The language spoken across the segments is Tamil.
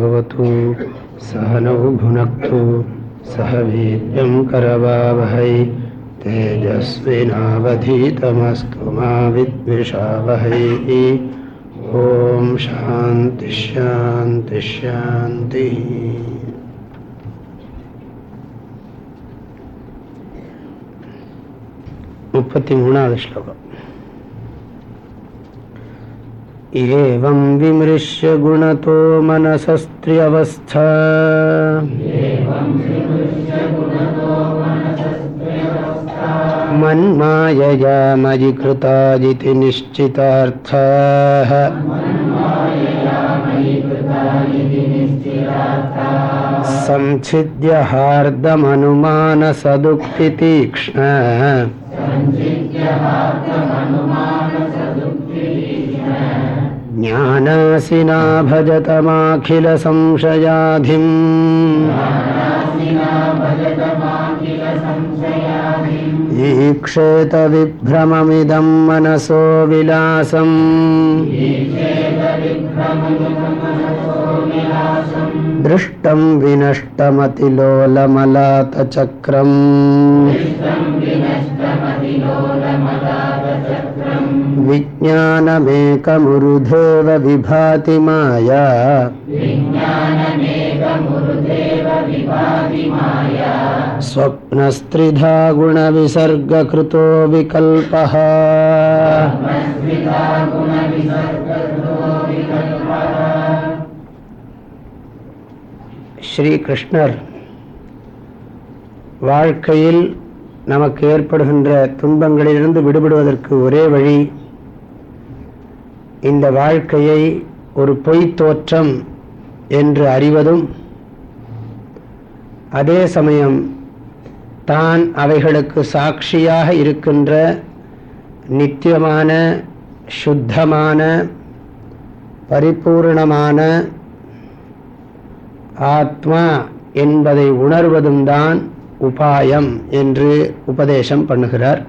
भवतु सहनौ भुनक्तु सह वीर्यं करवावहै तेजस्विनावधीतमस्तु मा विद्विषावहै। ॐ शान्तिशान्तिशान्तिः मुपत्तिमूणावश्लोकम् एवं विमृश्य गुणतो मनसस्त्र्यवस्था। मन्मायया मयि कृताजिति निश्चितार्थाः। संच्छिद्य हार्दमनुमानसदुक्तितीक्ष्ण ज्ञानासिना भजतमाखिलसंशयाधिम्। ईक्षेत विभ्रममिदं मनसो विलासम्। दृष्टं विनष्टमतिलोलमलातचक्रम् विज्ञानमेकमुरुधेव विभाति माया स्वप्नस्त्रिधा गुणविसर्गकृतो विकल्पः ஸ்ரீகிருஷ்ணர் வாழ்க்கையில் நமக்கு ஏற்படுகின்ற துன்பங்களிலிருந்து விடுபடுவதற்கு ஒரே வழி இந்த வாழ்க்கையை ஒரு பொய் தோற்றம் என்று அறிவதும் அதே சமயம் தான் அவைகளுக்கு சாட்சியாக இருக்கின்ற நித்தியமான சுத்தமான பரிபூர்ணமான ஆத்மா என்பதை உணர்வதும் தான் உபாயம் என்று உபதேசம் பண்ணுகிறார்.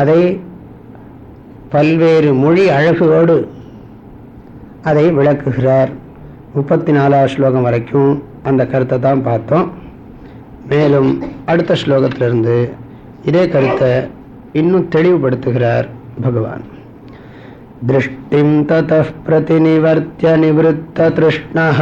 அதை பல்வேறு மொழி அழகோடு அதை விளக்குகிறார். முப்பத்தி நாலாவது ஸ்லோகம் வரைக்கும் அந்த கருத்தை தான் பார்த்தோம். மேலும் அடுத்த ஸ்லோகத்திலிருந்து இதே கருத்தை இன்னும் தெளிவுபடுத்துகிறார் பகவான். दृष्टिं ततः प्रतिनिवर्त्य निवृत्ततृष्णः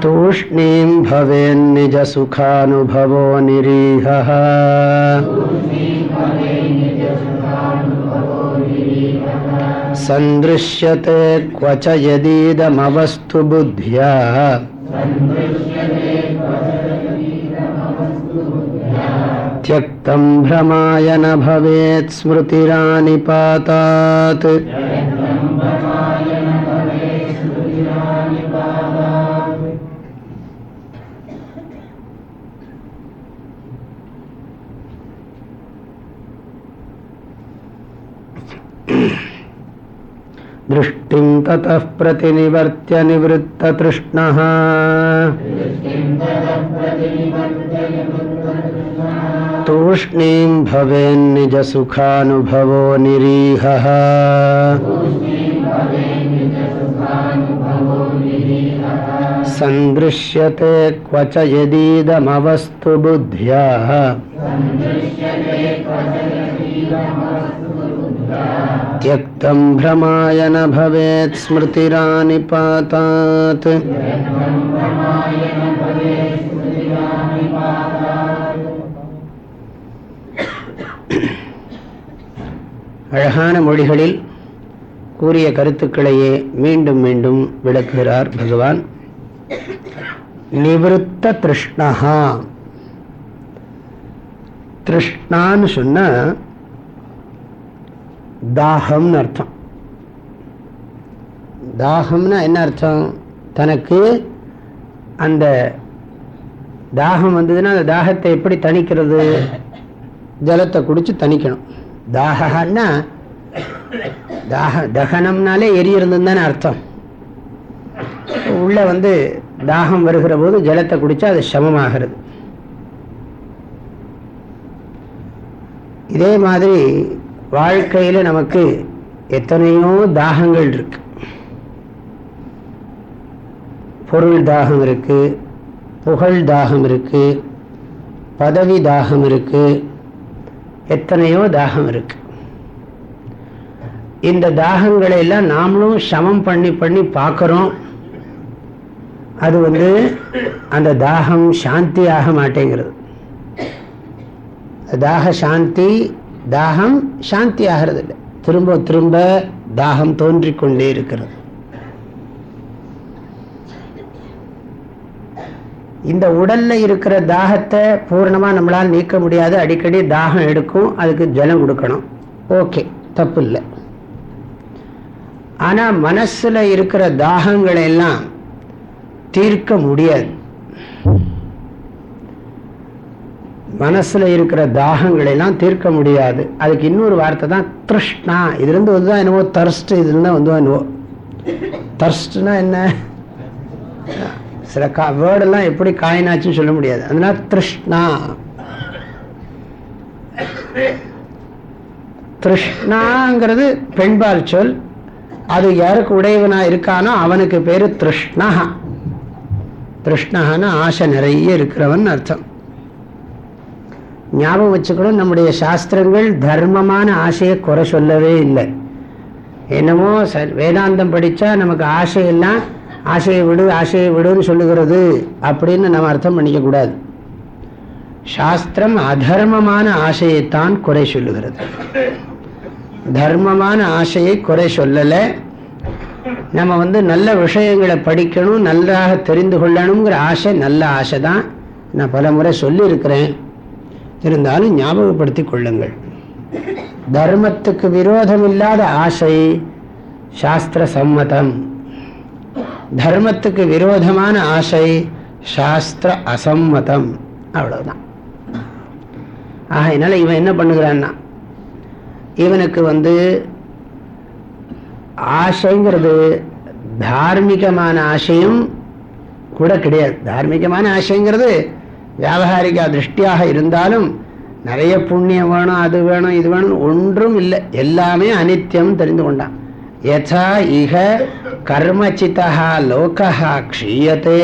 तूष्णीं। भवेन्निजसुखानुभवो निरीहः। सन्दृश्यते क्व च बुद्ध्या। त्यक्तं भ्रमाय न भवेत् स्मृतिरानिपातात् दृष्टिं ततः प्रतिनिवर्त्य निवृत्ततृष्णः तूष्णीं। भवेन्निजसुखानुभवो निरीहः। सन्दृश्यते क्व च यदीदमवस्तु बुद्ध्याः त्यक्तं भ्रमाय न भवेत् स्मृतिरानिपातात् அழகான மொழிகளில் கூறிய கருத்துக்களையே மீண்டும் மீண்டும் விளக்குகிறார் பகவான் நிவத்த திருஷ்ணஹா திருஷ்ணான்னு சொன்ன தாகம்னு அர்த்தம். தாகம்னா என்ன அர்த்தம்? தனக்கு அந்த தாகம் வந்ததுன்னா அந்த தாகத்தை எப்படி தணிக்கிறது? ஜலத்தை குடிச்சு தணிக்கணும். தாகன்னா தாக தகனம்னாலே எரியறதுன்னு தானே அர்த்தம். உள்ள வந்து தாகம் வருகிற போது ஜலத்தை குடிச்சா அது சமமாகிறது. இதே மாதிரி வாழ்க்கையில் நமக்கு எத்தனையோ தாகங்கள் இருக்கு. பொருள் தாகம் இருக்கு புகழ் தாகம் இருக்கு பதவி தாகம் இருக்கு எத்தனையோ தாகம் இருக்கு. இந்த தாகங்களை எல்லாம் நாமளும் சமம் பண்ணி பண்ணி பார்க்குறோம். அது வந்து அந்த தாகம் சாந்தி ஆக மாட்டேங்கிறது. தாக சாந்தி தாகம் சாந்தி ஆகிறது இல்லை திரும்ப திரும்ப தாகம் தோன்றிக்கொண்டே இருக்கிறது. இந்த உடல்ல இருக்கிற தாகத்தை பூர்ணமா நம்மளால் நீக்க முடியாது. அடிக்கடி தாகம் எடுக்கும் அதுக்கு ஜலம் கொடுக்கணும். ஓகே தப்பு இல்லை ஆனா மனசுல இருக்கிற தாகங்களை எல்லாம் தீர்க்க முடியாது. மனசுல இருக்கிற தாகங்களை எல்லாம் தீர்க்க முடியாது. அதுக்கு இன்னொரு வார்த்தை தான் திருஷ்ணா. இதுல இருந்து வந்துதான் என்னவோ தர்ஸ்ட் இதுல வந்து என்னவோ. தர்ஸ்ட்னா என்ன? சில கா வேர்டெல்லாம் எப்படி காயினாச்சுன்னு சொல்ல முடியாது. அதனால திருஷ்ணா. திருஷ்ணாங்கிறது பெண்பால் சொல். அது யாருக்கு உடையவனா இருக்கானோ அவனுக்கு பேரு திருஷ்ணா திருஷ்ணகான ஆசை நிறைய இருக்கிறவன் அர்த்தம். ஞாபகம் வச்சுக்கணும் நம்முடைய சாஸ்திரங்கள் தர்மமான ஆசையை குறை சொல்லவே இல்லை. என்னமோ வேதாந்தம் படித்தா நமக்கு ஆசையெல்லாம் ஆசையை விடு ஆசையை விடுன்னு சொல்லுகிறது அப்படின்னு நம்ம அர்த்தம் பண்ணிக்கக்கூடாது. சாஸ்திரம் அதர்மமான ஆசையைத்தான் குறை சொல்லுகிறது. தர்மமான ஆசையை குறை சொல்லலை. நம்ம வந்து நல்ல விஷயங்களை படிக்கணும் நல்லாக தெரிந்து கொள்ளணுங்கிற ஆசை நல்ல ஆசை தான் நான் பல முறை சொல்லியிருக்கிறேன். இருந்தாலும் ஞாபகப்படுத்திக் கொள்ளுங்கள். தர்மத்துக்கு விரோதம் இல்லாத ஆசை சாஸ்திர சம்மதம். தர்மத்துக்கு விரோதமான ஆசை சாஸ்திர அசம்மதம். அவ்வளவுதான். ஆகையினால இவன் என்ன பண்ணுகிறான்னா இவனுக்கு வந்து ஆசைங்கிறது தார்மீகமான ஆசையும் கூட கிடையாது. தார்மீகமான ஆசைங்கிறது வியாபாரிக திருஷ்டியாக இருந்தாலும் நிறைய புண்ணியம் வேணும் அது வேணும் இது வேணும் ஒன்றும் இல்லை. எல்லாமே அனித்தியம் தெரிந்து கொண்டான். யதா இக கர்மச்சிதா லோகா க்ஷீயத்தே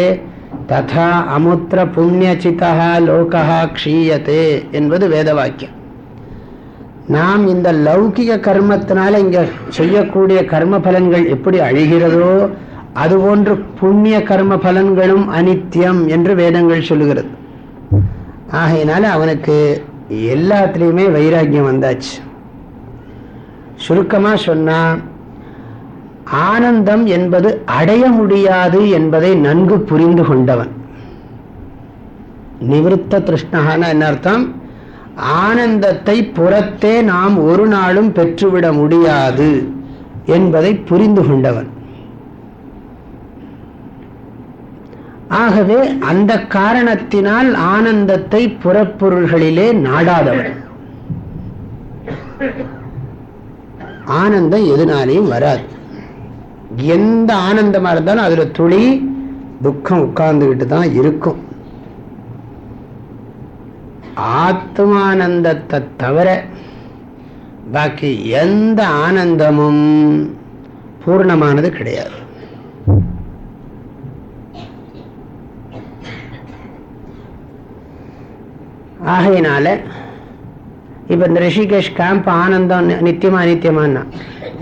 ததா அமுத்திர புண்ணியச்சிதா லோகா க்ஷீயத்தே என்பது வேத வாக்கியம் நாம் இந்த லௌகிக கர்மத்தினால இங்க செய்யக்கூடிய கர்ம பலன்கள் எப்படி அழிகிறதோ அதுபோன்று புண்ணிய கர்ம பலன்களும் அனித்தியம் என்று வேதங்கள் சொல்லுகிறது. ஆகையினால அவனுக்கு எல்லாத்துலேயுமே வைராக்கியம் வந்தாச்சு. சுருக்கமா சொன்னா ஆனந்தம் என்பது அடைய முடியாது என்பதை நன்கு புரிந்து கொண்டவன். நிவிருத்த திருஷ்ணகான என்ன அர்த்தம்? ஆனந்தத்தை புறத்தே நாம் ஒரு நாளும் பெற்றுவிட முடியாது என்பதை புரிந்து கொண்டவன். ஆகவே அந்த காரணத்தினால் ஆனந்தத்தை புறப்பொருள்களிலே நாடாதவர் ஆனந்தம் எதுனாலையும் வராது. எந்த ஆனந்தமா இருந்தாலும் அதுல துளி துக்கம் உட்கார்ந்துகிட்டு தான் இருக்கும். ஆத்மானந்தத்தை தவிர பாக்கி எந்த ஆனந்தமும் பூர்ணமானது கிடையாது. ஆகையினால இப்ப இந்த ரிஷிகேஷ் கேம்ப் ஆனந்தம் நித்தியமா அனித்தியமானா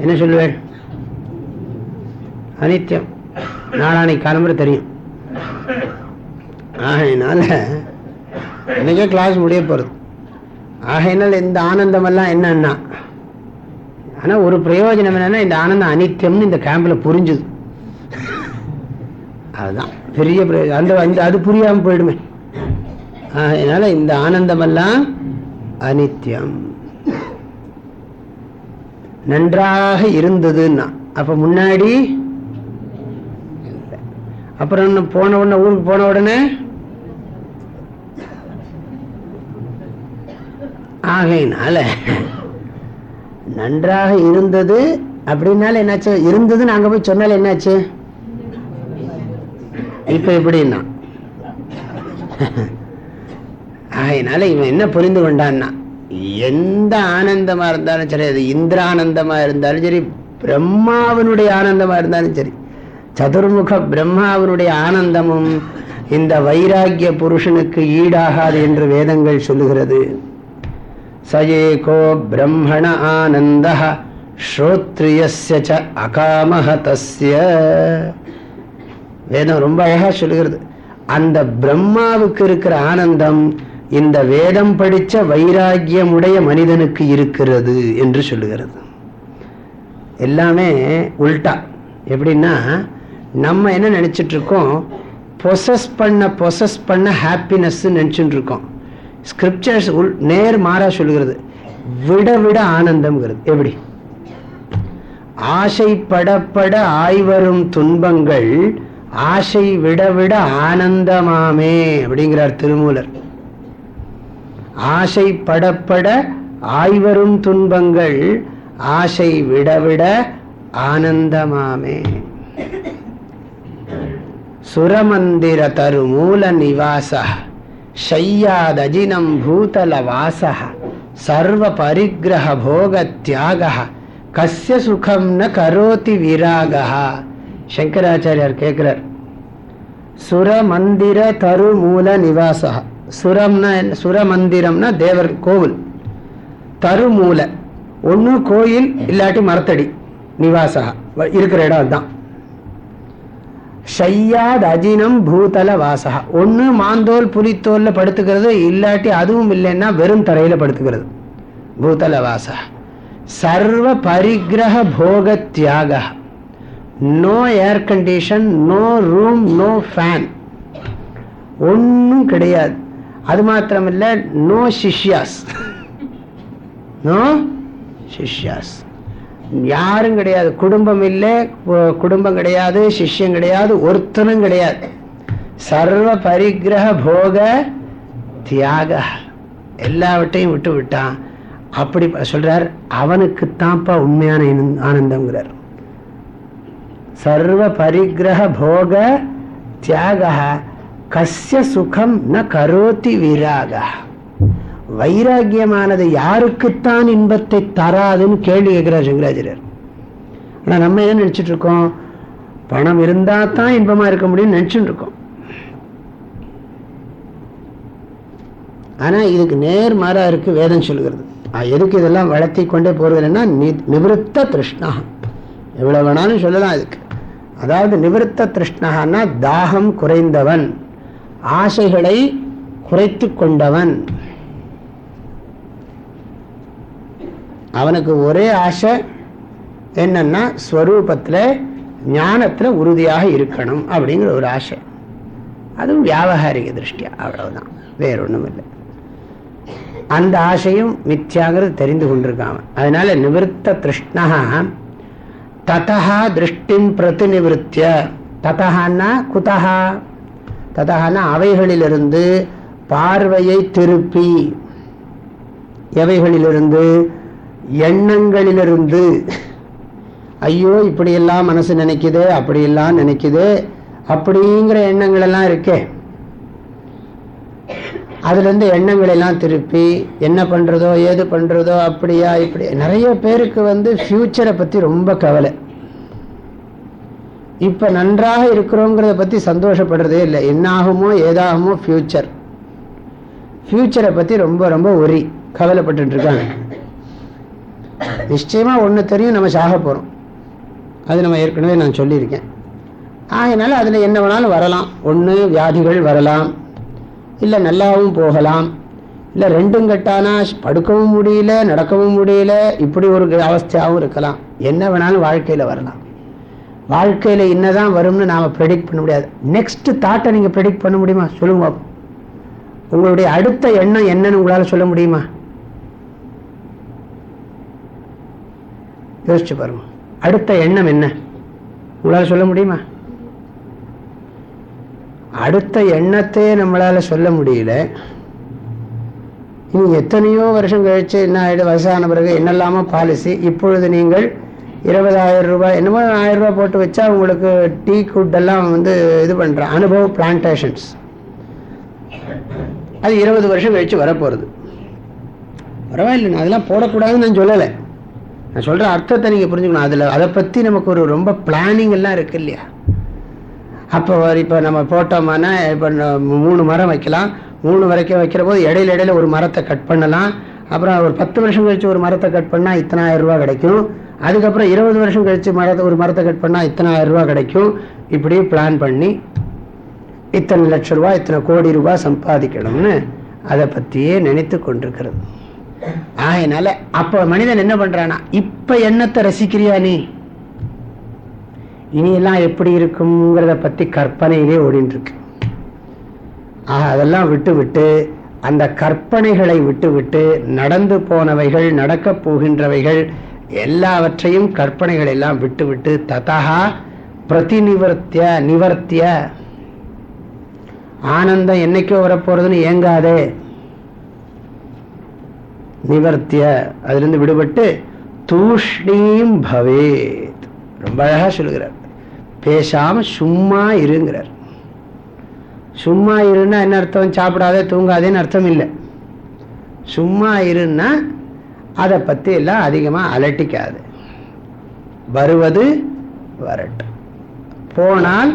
என்ன சொல்லுவேன் அனித்தியம். நாளானை கிளம்புற தெரியும். ஆகையினால இன்னைக்கே கிளாஸ் முடிய போறது. ஆகையினால் இந்த ஆனந்தம் எல்லாம் என்னன்னா ஆனா ஒரு பிரயோஜனம் என்னன்னா இந்த ஆனந்தம் அனித்தியம்னு இந்த கேம்ப்ல புரிஞ்சுது. அதுதான். பெரிய பிரயோஜனம் அந்த அது புரியாம போயிடுமே. அதனால இந்த ஆனந்தமெல்லாம் அனித்யம். நன்றாக இருந்ததுன்னா அப்ப முன்னாடி அப்புறம் போன உடனே ஊருக்கு போன உடனே? ஆகையினால நன்றாக இருந்தது அப்படின்னால என்னாச்சு? இருந்ததுன்னு அங்க போய் சொன்னால என்னாச்சு? இப்ப எப்படின்னா அதனால இவன் என்ன புரிந்து கொண்டான்னா எந்த ஆனந்தமா இருந்தாலும் சரி அது இந்திரானந்தமா இருந்தாலும் சரி பிரம்மாவனுடைய ஆனந்தமா இருந்தாலும் சரி சதுர்முக பிரம்மாவனுடைய ஆனந்தமும் இந்த வைராகிய புருஷனுக்கு ஈடாகாது என்று வேதங்கள் சொல்லுகிறது. சயேகோ பிரம்மண ஆனந்த ஸ்ரோத்ரியச ச அகாமஹ தஸ்ய. வேதம் ரொம்ப அழகா சொல்லுகிறது. அந்த பிரம்மாவுக்கு இருக்கிற ஆனந்தம் இந்த வேதம் படித்த வைராகியமுடைய மனிதனுக்கு இருக்கிறது என்று சொல்லுகிறது. எல்லாமே உல்டா. எப்படின்னா நம்ம என்ன நினச்சிட்டு இருக்கோம் பொசஸ் பண்ண பொசஸ் பண்ண ஹாப்பினஸ்ன்னு நினச்சிட்டு இருக்கோம் ஸ்கிரிப்சர்ஸ் உள் நேர் மாறா சொல்லுகிறது. விட விட ஆனந்தம்ங்கிறது. எப்படி? ஆசைப்படப்பட ஆய்வரும் துன்பங்கள் ஆசை விட விட ஆனந்தமாமே அப்படிங்கிறார் திருமூலர். ஆசை படப்பட ஆய்வரும் துன்பங்கள் ஆசை விடவிட ஆனந்தமாமே. சுரமந்திர தரு மூல நிவாச ஷையாதஜினம் பூதல வாச சர்வ பரிகிரக போக தியாக கசிய சுகம் ந கரோதி விராக. சங்கராச்சாரியார் கேட்கிறார் சுரமந்திர தரு மூல நிவாசா. சுரம்னா என்ன? சுரமந்திரம்னா தேவர் கோவில். தருமூல. ஒன்று கோயில் இல்லாட்டி மரத்தடி நிவாசா. இருக்கிற இடம் அதுதான். ஷையாத் அஜினம் பூதல வாசகா ஒன்று மாந்தோல் புலித்தோல்ல படுத்துக்கிறது இல்லாட்டி அதுவும் இல்லைன்னா வெறும் தரையில படுத்துக்கிறது. பூதல வாசகா சர்வ பரிகிரக போக தியாக no air condition no room no fan ஒன்றும் கிடையாது. அது மாத்திரமில்ல நோ சிஷ்யாஸ் நோ சிஷ்யாஸ் யாரும் கிடையாது. குடும்பம் இல்லை கு- குடும்பம் கிடையாது சிஷ்யம் கிடையாது ஒருத்தனும் கிடையாது. சர்வ பரிகிரக போக தியாக. எல்லாவற்றையும் விட்டு விட்டான். அப்படி சொல்றார் அவனுக்குத்தான்ப்பா உண்மையான ஆனந்தங்கிறார் ஆனந்தம்ங்கிறார். சர்வ பரிகிரக போக தியாக. கஸ்ய சுகம் ந கரோத்தி வீராக. வைராகியமானது யாருக்குத்தான் இன்பத்தை தராதுன்னு கேள்வி கேட்கிறார் சங்கராச்சாரியர். ஆனா நம்ம என்ன நினைச்சிட்டு இருக்கோம் பணம் இருந்தா தான் இன்பமா இருக்க முடியும்னு நினைச்சுட்டு இருக்கோம் ஆனா இதுக்கு நேர் மாறா இருக்கு வேதம் சொல்கிறது. ஆஹ் எதுக்கு இதெல்லாம் வளர்த்தி கொண்டே போறது நிவிருத்த திருஷ்ணா. எவ்வளவு வேணாலும் சொல்லலாம் இதுக்கு. அதாவது நிவிருத்த திருஷ்ணகான்னா தாகம் குறைந்தவன். ஆசைகளை குறைத்து கொண்டவன். அவனுக்கு ஒரே ஆசை என்னன்னா ஸ்வரூபத்தில் ஞானத்தில் உறுதியாக இருக்கணும் அப்படிங்கிற ஒரு ஆசை. அதுவும் வியாபகாரிக திருஷ்டியா அவ்வளவுதான். வேற ஒன்றும் இல்லை அந்த ஆசையும் மித்யாங்கிறது தெரிந்து கொண்டிருக்காங்க அதனால நிவிருத்த திருஷ்ணா ததா திருஷ்டின் பிரதிநிவத்திய ததஹான்னா குதஹா. ததகனா அவைகளிலிருந்து பார்வையை திருப்பி. எவைகளிலிருந்து? எண்ணங்களிலிருந்து. ஐயோ இப்படியெல்லாம் மனசு நினைக்குது அப்படியெல்லாம் நினைக்குது அப்படிங்கிற எண்ணங்கள் எல்லாம் இருக்கே. அதுலேருந்து எண்ணங்களெல்லாம் எண்ணங்கள் எல்லாம் திருப்பி என்ன பண்ணுறதோ ஏது பண்ணுறதோ அப்படியா இப்படி நிறைய பேருக்கு வந்து ஃப்யூச்சரை பற்றி ரொம்ப கவலை. இப்ப நன்றாக இருக்கிறோங்கிறத பத்தி சந்தோஷப்படுறதே இல்லை. என்னாகுமோ ஏதாகுமோ ஃபியூச்சர் ஃபியூச்சரை பத்தி ரொம்ப ரொம்ப ஒரி. கவலைப்பட்டுட்டு இருக்காங்க. நிச்சயமா ஒண்ணு தெரியும் நம்ம சாக போறோம். அது நம்ம ஏற்கனவே நான் சொல்லியிருக்கேன். ஆகினால அதுல என்ன வேணாலும் வரலாம். ஒண்ணு வியாதிகள் வரலாம். இல்லை நல்லாவும் போகலாம். இல்லை ரெண்டும் கட்டானா படுக்கவும் முடியல நடக்கவும் முடியல இப்படி ஒரு அவஸ்தையாகவும் இருக்கலாம். என்ன வேணாலும் வாழ்க்கையில் வரலாம். வாழ்க்கையில் என்னதான் வரும்னு நாம் ப்ரெடிக்ட் பண்ண முடியாது. நெக்ஸ்ட் தாட்டை நீங்கள் ப்ரெடிக்ட் பண்ண முடியுமா? சொல்லுங்க. உங்களுடைய அடுத்த எண்ணம் என்னன்னு உங்களால் சொல்ல முடியுமா? யோசிச்சு பாருங்க. அடுத்த எண்ணம் என்ன? உங்களால் சொல்ல முடியுமா? அடுத்த எண்ணத்தையே நம்மளால சொல்ல முடியல. இனி எத்தனையோ வருஷம் கழிச்சு என்ன ஆயிடும் வயசான பிறகு என்னெல்லாமோ பாலிசி இப்பொழுது நீங்கள் இருபதாயிரம் ரூபாய் என்னமோ ஆயிரம் ரூபாய் போட்டு வச்சா உங்களுக்கு டீ குட் எல்லாம் வந்து இது பண்றேன் அனுபவ பிளான்டேஷன்ஸ் அது இருபது வருஷம் கழிச்சு வரப்போகிறது பரவாயில்லை நான் அதெல்லாம் போடக்கூடாதுன்னு நான் சொல்லலை. நான் சொல்கிற அர்த்தத்தை நீங்கள் புரிஞ்சுக்கணும். அதில் அதை பற்றி நமக்கு ஒரு ரொம்ப பிளானிங் எல்லாம் இல்லையா? அப்போ இப்போ நம்ம போட்டோம்னா இப்போ மூணு மரம் வைக்கலாம். மூணு வரைக்கும் வைக்கிற போது இடையில இடையில ஒரு மரத்தை கட் பண்ணலாம். அப்புறம் ஒரு பத்து வருஷம் கழிச்சு ஒரு மரத்தை கட் பண்ணால் இத்தனாயிரம் ரூபா கிடைக்கும். அதுக்கப்புறம் இருபது வருஷம் கழிச்சு மரத்தை ஒரு மரத்தை கட் பண்ணால் இத்தனாயிரம் ரூபா கிடைக்கும். இப்படி பிளான் பண்ணி இத்தனை லட்ச ரூபா இத்தனை கோடி ரூபாய் சம்பாதிக்கணும்னு அதை பற்றியே நினைத்து கொண்டிருக்கிறது. ஆகையினால அப்போ மனிதன் என்ன பண்றானா இப்ப எண்ணத்தை ரசிக்கிறியா நீ? இனி எல்லாம் எப்படி இருக்குங்கிறத பத்தி கற்பனையிலே ஓடிட்டு இருக்கு அதெல்லாம் விட்டு விட்டு அந்த கற்பனைகளை விட்டு விட்டு நடந்து போனவைகள் நடக்கப் போகின்றவைகள் எல்லாவற்றையும் கற்பனைகள் எல்லாம் விட்டுவிட்டு ததா பிரதிநிவர்த்திய நிவர்த்திய. ஆனந்தம் என்னைக்கோ வரப்போறதுன்னு ஏங்காதே. நிவர்த்திய அதிலிருந்து விடுபட்டு தூஷ்ணீம் பவேத். ரொம்ப அழகா சொல்கிறார் பேசாம சும்மா இருங்கிறார். சும்மா இருன்னா என்ன அர்த்தம்? சாப்பிடாதே தூங்காதேன்னு அர்த்தம் இல்லை. சும்மா இருன்னா அதை பற்றி எல்லாம் அதிகமாக அலட்டிக்காது. வருவது வரட்டும். போனால்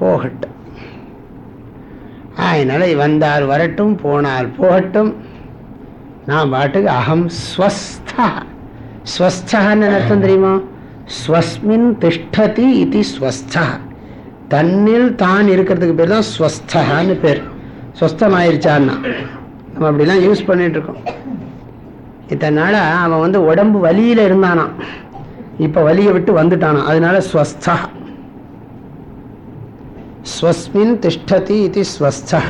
போகட்டும். அதனால வந்தால் வரட்டும் போனால் போகட்டும். நான் பாட்டுக்கு அகம் ஸ்வஸ்தா. ஸ்வஸ்தான்னு அர்த்தம் தெரியுமா? ஸ்வஸ்மின் திஷ்டதி இது ஸ்வஸ்தா. தன்னில் தான் இருக்கிறதுக்கு பேர் தான் ஸ்வஸ்தான்னு பேர். ஸ்வஸ்தமாயிருச்சான்னா. நம்ம அப்படிலாம் யூஸ் பண்ணிட்டு இருக்கோம் அவன் வந்து உடம்பு வலியில இருந்தானாம். இப்ப வலியை விட்டு வந்துட்டானாம். அதனால ஸ்வஸ்தா. ஸ்வஸ்மின் திஷ்டதி இது ஸ்வஸ்தா.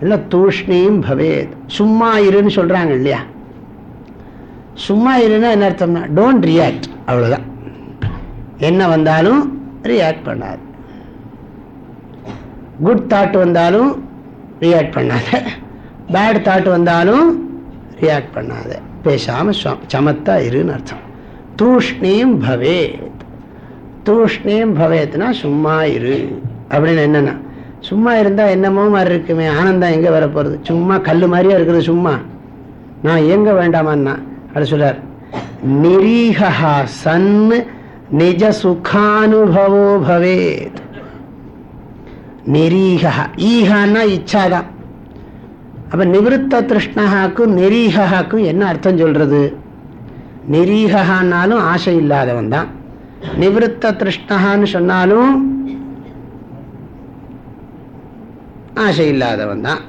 இல்லை தூஷ்ணீம் பவேத். சும்மா இருன்னு சொல்றாங்க இல்லையா? சும்மா இருன்னா என்ன அர்த்தம்னா டோன்ட் ரியாக்ட் அவ்வளோதான் என்ன வந்தாலும் ரியாக்ட் பண்ணாது. குட் தாட் வந்தாலும் ரியாக்ட் பண்ணாத. பேட் தாட் வந்தாலும் ரியாக்ட் பண்ணாத. பேசாம சமத்தா இருன்னு அர்த்தம். தூஷ்ணீம் பவேத். தூஷ்ணீம் பவேத்னா சும்மா இரு. அப்படின்னு என்னன்னா சும்மா இருந்தா என்னமோ மாதிரி இருக்குமே ஆனந்தம் எங்க வரப்போறது? சும்மா கல்லு மாதிரியா இருக்குது சும்மா. நான் எங்க வேண்டாமான்னா அப்படி சொல்றார். நிரீகா சன் நிஜ சுகானுபவோ பவேத். நிரீகா ஈகான்னா இச்சாதான். அப்ப நிவிருத்த திருஷ்ணகாக்கும் நெரீகாக்கும் என்ன அர்த்தம் சொல்றது? நெரீகான்னாலும் ஆசை இல்லாதவன் தான். நிவிருத்த திருஷ்ணகான்னு சொன்னாலும் ஆசை இல்லாதவன் தான்.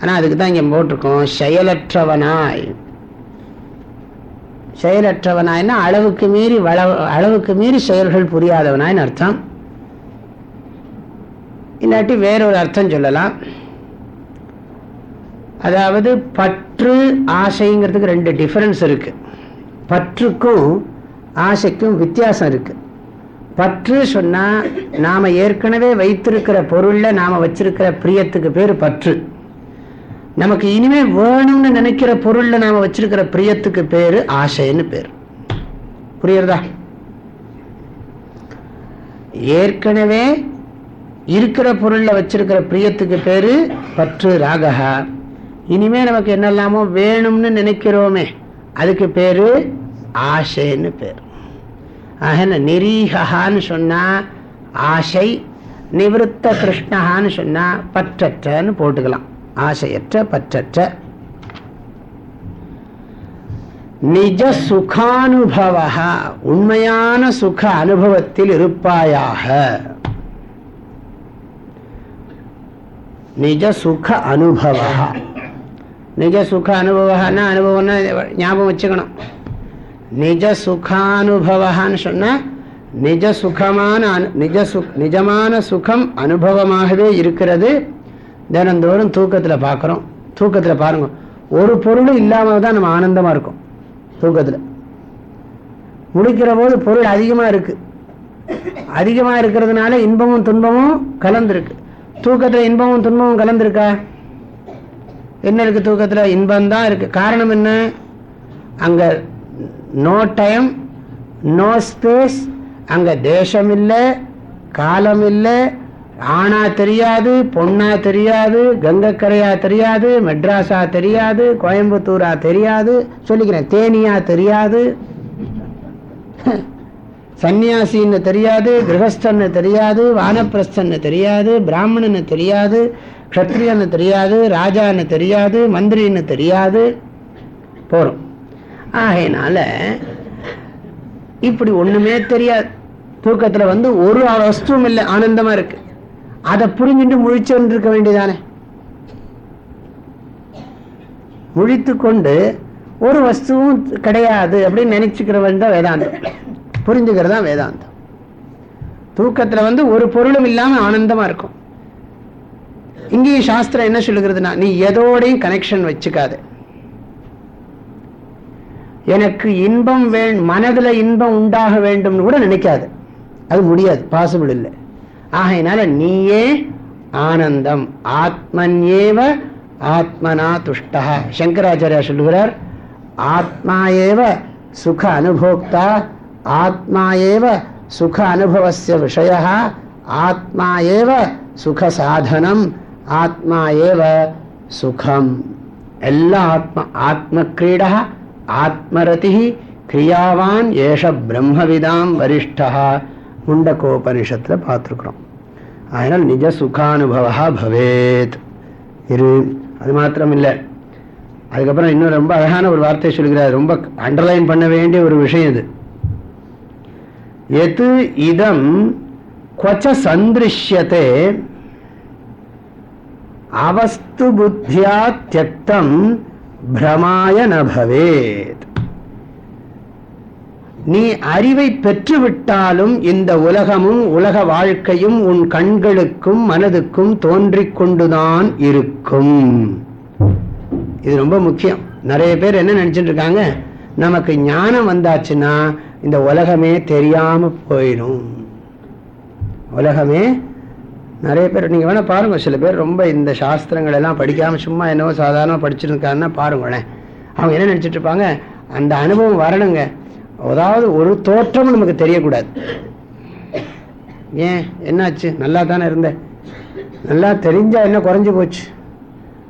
ஆனால் அதுக்கு தான் இங்கே போட்டிருக்கோம் செயலற்றவனாய். செயலற்றவனாய்னா அளவுக்கு மீறி வள அளவுக்கு மீறி செயல்கள் புரியாதவனாய்னு அர்த்தம். இல்லாட்டி வேறொரு அர்த்தம் சொல்லலாம். அதாவது பற்று ஆசைங்கிறதுக்கு ரெண்டு டிஃபரன்ஸ் இருக்கு. பற்றுக்கும் ஆசைக்கும் வித்தியாசம் இருக்கு. பற்று சொன்னா நாம ஏற்கனவே வைத்திருக்கிற பொருள்ல நாம வச்சிருக்கிற பிரியத்துக்கு பேர் பற்று. நமக்கு இனிமே வேணும்னு நினைக்கிற பொருள்ல நாம வச்சிருக்கிற பிரியத்துக்கு பேரு ஆசைன்னு பேர். புரியுறதா? ஏற்கனவே இருக்கிற பொருள்ல வச்சிருக்கிற பிரியத்துக்கு பேரு பற்று ராகஹா. இனிமே நமக்கு என்னெல்லாமோ வேணும்னு நினைக்கிறோமே அதுக்கு பேரு ஆசைன்னு பேர். ஆக நிரீகான்னு சொன்னா ஆசை நிவிருத்த கிருஷ்ணகான்னு சொன்னா பற்றற்றன்னு போட்டுக்கலாம். ஆசையற்ற பற்றற்ற. நிஜ சுகானுபவ உண்மையான சுக அனுபவத்தில் இருப்பாயாக. நிஜ சுக அனுபவ நிஜ சுக அனுபவம்னா அனுபவம்னா ஞாபகம் வச்சுக்கணும் நிஜ சுகானுபவான்னு சொன்னால் நிஜ சுகமான அனு நிஜ சு நிஜமான சுகம் அனுபவமாகவே இருக்கிறது தினந்தோறும் தூக்கத்தில் பார்க்குறோம் தூக்கத்தில் பாருங்க ஒரு பொருளும் இல்லாமல் தான் நம்ம ஆனந்தமாக இருக்கும் தூக்கத்தில் முடிக்கிற போது பொருள் அதிகமாக இருக்குது அதிகமாக இருக்கிறதுனால இன்பமும் துன்பமும் கலந்துருக்கு தூக்கத்தில் இன்பமும் துன்பமும் கலந்துருக்கா என்ன இருக்கு தூக்கத்தில்? இன்பம் தான் இருக்கு. காரணம் என்ன? அங்க நோ டைம் நோ ஸ்பேஸ் அங்க தேசம் இல்லை காலம் இல்லை ஆனா தெரியாது பொண்ணா தெரியாது கங்கக்கரையா தெரியாது மெட்ராஸா தெரியாது கோயம்புத்தூரா தெரியாது சொல்லிக்கிறேன் தேனியா தெரியாது சன்னியாசின்னு தெரியாது கிரகஸ்தன்னு தெரியாது வானப்பிரஸ்தன்னு தெரியாது பிராமணன்னு தெரியாது க்ஷத்ரியன்னு தெரியாது ராஜான்னு தெரியாது மந்திரின்னு தெரியாது. போறோம். ஆகையினால இப்படி ஒண்ணுமே தெரியாது. தூக்கத்துல வந்து ஒரு வஸ்துவும் இல்லை ஆனந்தமா இருக்கு. அதை புரிஞ்சுட்டு முழிச்சுன்னு இருக்க வேண்டியதானே? முழித்து கொண்டு ஒரு வஸ்துவும் கிடையாது அப்படின்னு நினைச்சுக்கிறவன் தான் வேதாந்தம். புரிஞ்சுக்கிறது தான் வேதாந்தம். தூக்கத்துல வந்து ஒரு பொருளும் இல்லாமல் ஆனந்தமா இருக்கும். இங்கேயும் சாஸ்திரம் என்ன சொல்லுகிறதுனா நீ எதோடையும் கனெக்ஷன் வச்சுக்காது. எனக்கு இன்பம் வே மனதுல இன்பம் உண்டாக வேண்டும்னு கூட நினைக்காது. அது முடியாது பாசிபிள் இல்லை. ஆகையினால நீயே ஆனந்தம் ஆத்மன்யேவ ஆத்மனா துஷ்டா. சங்கராச்சாரியா சொல்லுகிறார் ஆத்மா ஏவ சுக அனுபோக்தா ஆத்மா ஏவ சுக அனுபவசிய விஷய ஆத்மா ஏவ சுக சாதனம். ஆத்மா ஏவ சுகம். எல்லாம் ஆத்மா ஆத்ம கிரீடா ஆத்மரதி கிரியாவான் ஏஷ பிரம்மவிதாம் வரிஷ்டா. முண்டகோபனிஷத்தில் பார்த்துருக்குறோம். அதனால் நிஜ சுகானுபவா பவேத். இரு அது மாத்திரம் இல்லை அதுக்கப்புறம் இன்னும் ரொம்ப அழகான ஒரு வார்த்தை சொல்கிறார். ரொம்ப அண்டர்லைன் பண்ண வேண்டிய ஒரு விஷயம் இது. எது இதம் கொச்ச சந்திருஷ்யத்தை அவஸ்து புத்தியா தியக்தம் பிரமாய நபவேத் நீ அறிவை பெற்றுவிட்டாலும் இந்த உலகமும் உலக வாழ்க்கையும் உன் கண்களுக்கும் மனதுக்கும் தோன்றிக் கொண்டுதான் இருக்கும். இது ரொம்ப முக்கியம். நிறைய பேர் என்ன நினைச்சிட்டு இருக்காங்க? நமக்கு ஞானம் வந்தாச்சுன்னா இந்த உலகமே தெரியாம போயிடும். உலகமே நிறைய பேர் நீங்கள் வேணால் பாருங்கள் சில பேர் ரொம்ப இந்த சாஸ்திரங்கள் எல்லாம் படிக்காமல் சும்மா என்னவோ சாதாரணமாக படிச்சிருக்காங்கன்னா பாருங்களேன். அவங்க என்ன நினச்சிட்டு இருப்பாங்க? அந்த அனுபவம் வரணுங்க. அதாவது ஒரு தோற்றமும் நமக்கு தெரியக்கூடாது. ஏன்? என்னாச்சு? நல்லா தானே இருந்த. நல்லா தெரிஞ்சால் என்ன குறைஞ்சி போச்சு?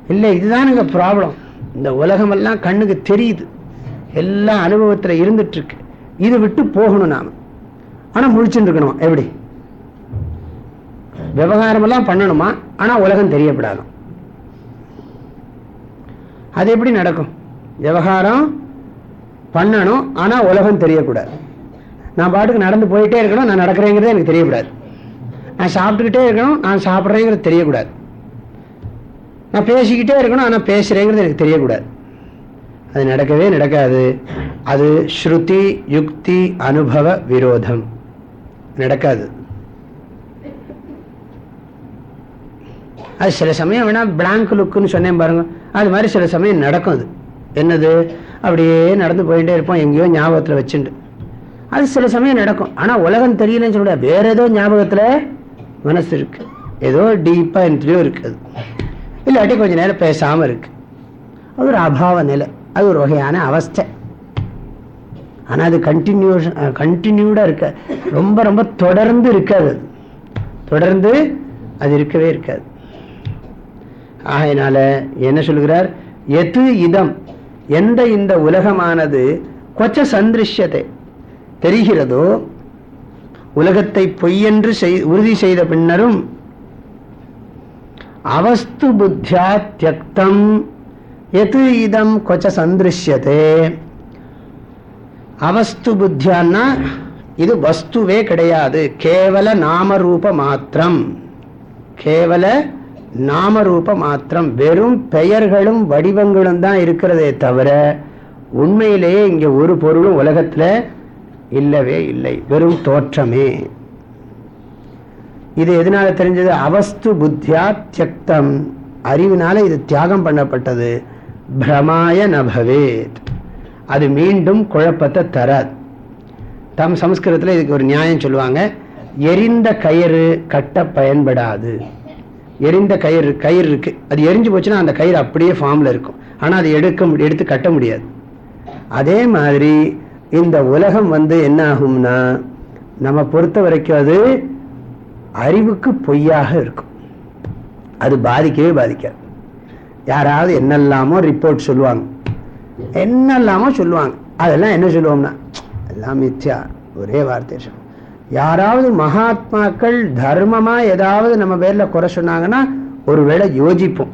இல்லை இதுதானுங்க ப்ராப்ளம் இந்த உலகமெல்லாம் கண்ணுக்கு தெரியுது. எல்லா அனுபவத்தில் இருந்துட்டுருக்கு இது விட்டு போகணும் நாம். ஆனால் முழிச்சுட்டு இருக்கணும். எப்படி? விவகாரமெல்லாம் பண்ணணுமா? ஆனால் உலகம் தெரியப்படாது. அது எப்படி நடக்கும்? விவகாரம் பண்ணணும் ஆனால் உலகம் தெரியக்கூடாது. நான் பாட்டுக்கு நடந்து போயிட்டே இருக்கணும் நான் நடக்கிறேங்கிறது எனக்கு தெரியக்கூடாது. நான் சாப்பிட்டுக்கிட்டே இருக்கணும் நான் சாப்பிட்றேங்கிறது தெரியக்கூடாது. நான் பேசிக்கிட்டே இருக்கணும் ஆனால் பேசுகிறேங்கிறது எனக்கு தெரியக்கூடாது. அது நடக்கவே நடக்காது. அது ஸ்ருதி யுக்தி அனுபவ விரோதம். நடக்காது. அது சில சமயம் வேணா பிளாங்க் லுக்குன்னு சொன்னேன் பாருங்க. அது மாதிரி சில சமயம் நடக்கும் அது. என்னது? அப்படியே நடந்து போயிட்டே இருப்போம். எங்கேயோ ஞாபகத்தில் வச்சுண்டு. அது சில சமயம் நடக்கும். ஆனால் உலகம் தெரியலன்னு சொல்ல வேற ஏதோ ஞாபகத்தில் மனசு இருக்கு. ஏதோ டீப்பாக என்ட்ரியோ இருக்குது இல்லாட்டி கொஞ்ச நேரம் பேசாமல் இருக்கு. அது ஒரு அபாவ நிலை. அது ஒரு வகையான அவஸ்தை. ஆனால் அது கண்டினியூஷன் கண்டினியூடாக இருக்க. ரொம்ப ரொம்ப தொடர்ந்து இருக்காது அது. தொடர்ந்து அது இருக்கவே இருக்காது. ஆகையினால என்ன சொல்கிறார்? எது இதம்? எந்த இந்த உலகமானது கொச்ச சந்திருஷ்யத்தை தெரிகிறதோ உலகத்தை பொய்யென்று உறுதி செய்த பின்னரும் அவஸ்து புத்தியா தியக்தம் எது இதம் கொச்ச சந்திருஷ்யதே அவஸ்து புத்தியான்னா இது வஸ்துவே கிடையாது கேவல நாமரூப மாத்திரம் கேவல நாமரூப மாத்திரம் வெறும் பெயர்களும் வடிவங்களும் தான் இருக்கிறதே தவிர உண்மையிலேயே இங்கே ஒரு பொருளும் உலகத்தில் இல்லவே இல்லை. வெறும் தோற்றமே. இது எதனால தெரிஞ்சது? அவஸ்து புத்தியா தியக்தம். அறிவினால இது தியாகம் பண்ணப்பட்டது. பிரமாய நபவேத். அது மீண்டும் குழப்பத்தை தராது. தம் சம்ஸ்கிருதத்தில் இதுக்கு ஒரு நியாயம் சொல்லுவாங்க. எரிந்த கயிறு கட்ட பயன்படாது. எரிந்த கயிறு கயிறு இருக்கு. அது எரிஞ்சு போச்சுன்னா அந்த கயிறு அப்படியே ஃபார்ம்ல இருக்கும். ஆனால் அது எடுக்க எடுத்து கட்ட முடியாது. அதே மாதிரி இந்த உலகம் வந்து என்ன ஆகும்னா நம்ம பொறுத்த வரைக்கும் அது அறிவுக்கு பொய்யாக இருக்கும். அது பாதிக்கவே பாதிக்காது. யாராவது என்னெல்லாமோ ரிப்போர்ட் சொல்லுவாங்க. என்னெல்லாமோ சொல்லுவாங்க. அதெல்லாம் என்ன சொல்லுவோம்னா எல்லாம் மித்யா. ஒரே வார்த்தை சொல்லுவோம். யாராவது மகாத்மாக்கள் தர்மமா ஏதாவது நம்ம பேர்ல குறை சொன்னாங்கன்னா ஒருவேளை யோசிப்போம்.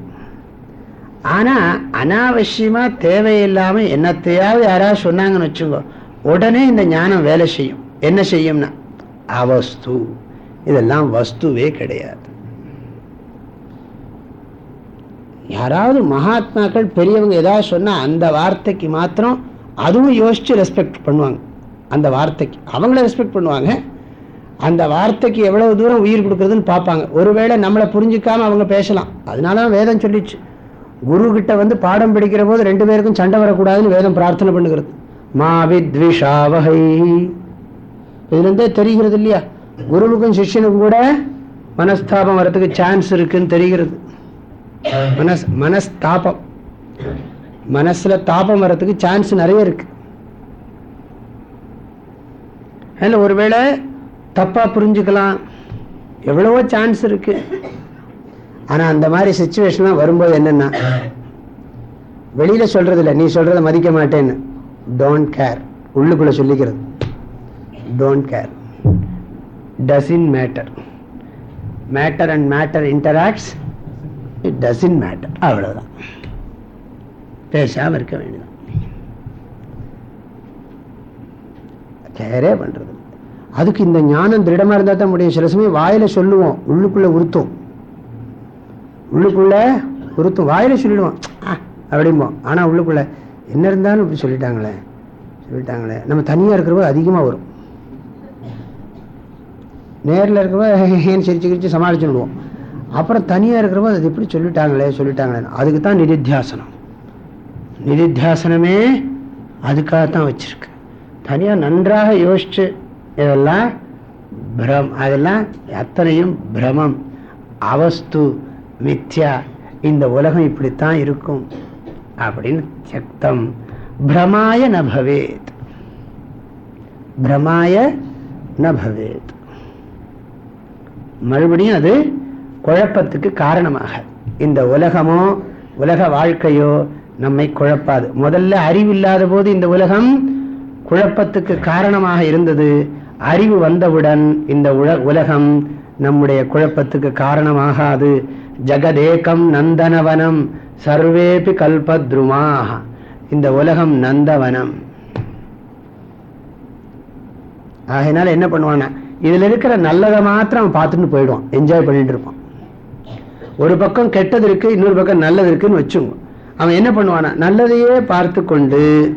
ஆனா அனாவசியமா தேவையில்லாம என்னத்தையாவது யாராவது சொன்னாங்கன்னு வச்சுக்கோ உடனே இந்த ஞானம் வேலை செய்யும். என்ன செய்யும்னா அவஸ்து. இதெல்லாம் வஸ்துவே கிடையாது. யாராவது மகாத்மாக்கள் பெரியவங்க ஏதாவது சொன்னா அந்த வார்த்தைக்கு மாத்திரம் அதுவும் யோசிச்சு ரெஸ்பெக்ட் பண்ணுவாங்க. அந்த வார்த்தைக்கு. அவங்கள ரெஸ்பெக்ட் பண்ணுவாங்க. அந்த வார்த்தைக்கு எவ்வளவு தூரம் உயிர் கொடுக்குறதுன்னு பார்ப்பாங்க. ஒருவேளை நம்மளை புரிஞ்சுக்காம அவங்க பேசலாம். அதனால தான் வேதம் சொல்லிச்சு. குரு கிட்ட வந்து பாடம் பிடிக்கிற போது ரெண்டு பேருக்கும் சண்டை வரக்கூடாதுன்னு வேதம் பிரார்த்தனை பண்ணுகிறது. மாவித்விஷாவகை இதுலேருந்தே தெரிகிறது இல்லையா? குருவுக்கும் சிஷ்யனுக்கும் கூட மனஸ்தாபம் வர்றதுக்கு சான்ஸ் இருக்குன்னு தெரிகிறது. மனஸ் மனஸ்தாபம். மனசுல தாபம் வர்றதுக்கு சான்ஸ் நிறைய இருக்கு. அதில் ஒருவேளை தப்பாக புரிஞ்சுக்கலாம். எவ்வளவோ சான்ஸ் இருக்கு. ஆனால் அந்த மாதிரி சுச்சுவேஷன்லாம் வரும்போது என்னன்னா வெளியில் சொல்கிறது இல்லை நீ சொல்கிறத மதிக்க மாட்டேன்னு. டோன்ட் கேர் உள்ளுக்குள்ளே சொல்லிக்கிறது. Don't care doesn't matter matter and matter interacts it doesn't matter அவ்வளோதான் பேசாமல் இருக்க வேண்டியதான் கேரே பண்ணுறது அதுக்கு இந்த ஞானம் திருடமா இருந்தா தான் முடியும். சில சமயம் வாயில சொல்லுவோம் உள்ளுக்குள்ள உறுத்தும். உள்ளுக்குள்ள உறுத்தும். வாயில சொல்லிடுவோம். "ஆ" அப்படிம்போம். ஆனா உள்ளுக்குள்ள என்ன இருந்தாலும் இப்படி சொல்லிட்டாங்களே சொல்லிட்டாங்களே. நம்ம தனியா இருக்கிறவங்க அதிகமா வரும். நேர்ல இருக்கிறப்ப ஏன் சிரிச்சு கிரிச்சு சமாளிச்சுடுவோம் அப்புறம் தனியா இருக்கிறப்போ அது எப்படி சொல்லிட்டாங்களே சொல்லிட்டாங்களே அதுக்கு தான் நிதித்தியாசனம். நிதித்தியாசனமே அதுக்காகத்தான் வச்சிருக்கு. தனியா நன்றாக யோசிச்சு இதெல்லாம் பிரம் அதெல்லாம் அத்தனையும் பிரமம். அவஸ்து மித்யா இந்த உலகம் இப்படித்தான் இருக்கும் அப்படின்னு சக்தம் பிரமாய ந பவேத். பிரமாய ந பவேத். மறுபடியும் அது குழப்பத்துக்கு காரணமாக. இந்த உலகமோ உலக வாழ்க்கையோ நம்மை குழப்பாது. முதல்ல அறிவில்லாத போது இந்த உலகம் குழப்பத்துக்கு காரணமாக இருந்தது. அறிவு வந்தவுடன் இந்த உல- உலகம் நம்முடைய குழப்பத்துக்கு காரணமாகாது. ஜெகதேகம் நந்தனவனம் சர்வேபி கல்பத்ருமாக இந்த உலகம் நந்தவனம். ஆகையினால என்ன பண்ணுவானா இதுல இருக்கிற நல்லதை மாத்திரம் அவன் பார்த்துட்டு போயிடுவான். என்ஜாய் பண்ணிட்டு இருப்போம் ஒரு பக்கம் கெட்டது இருக்கு இன்னொரு பக்கம் நல்லது இருக்குன்னு வச்சுங்க. அவன் என்ன பண்ணுவானா நல்லதையே பார்த்து கொண்டு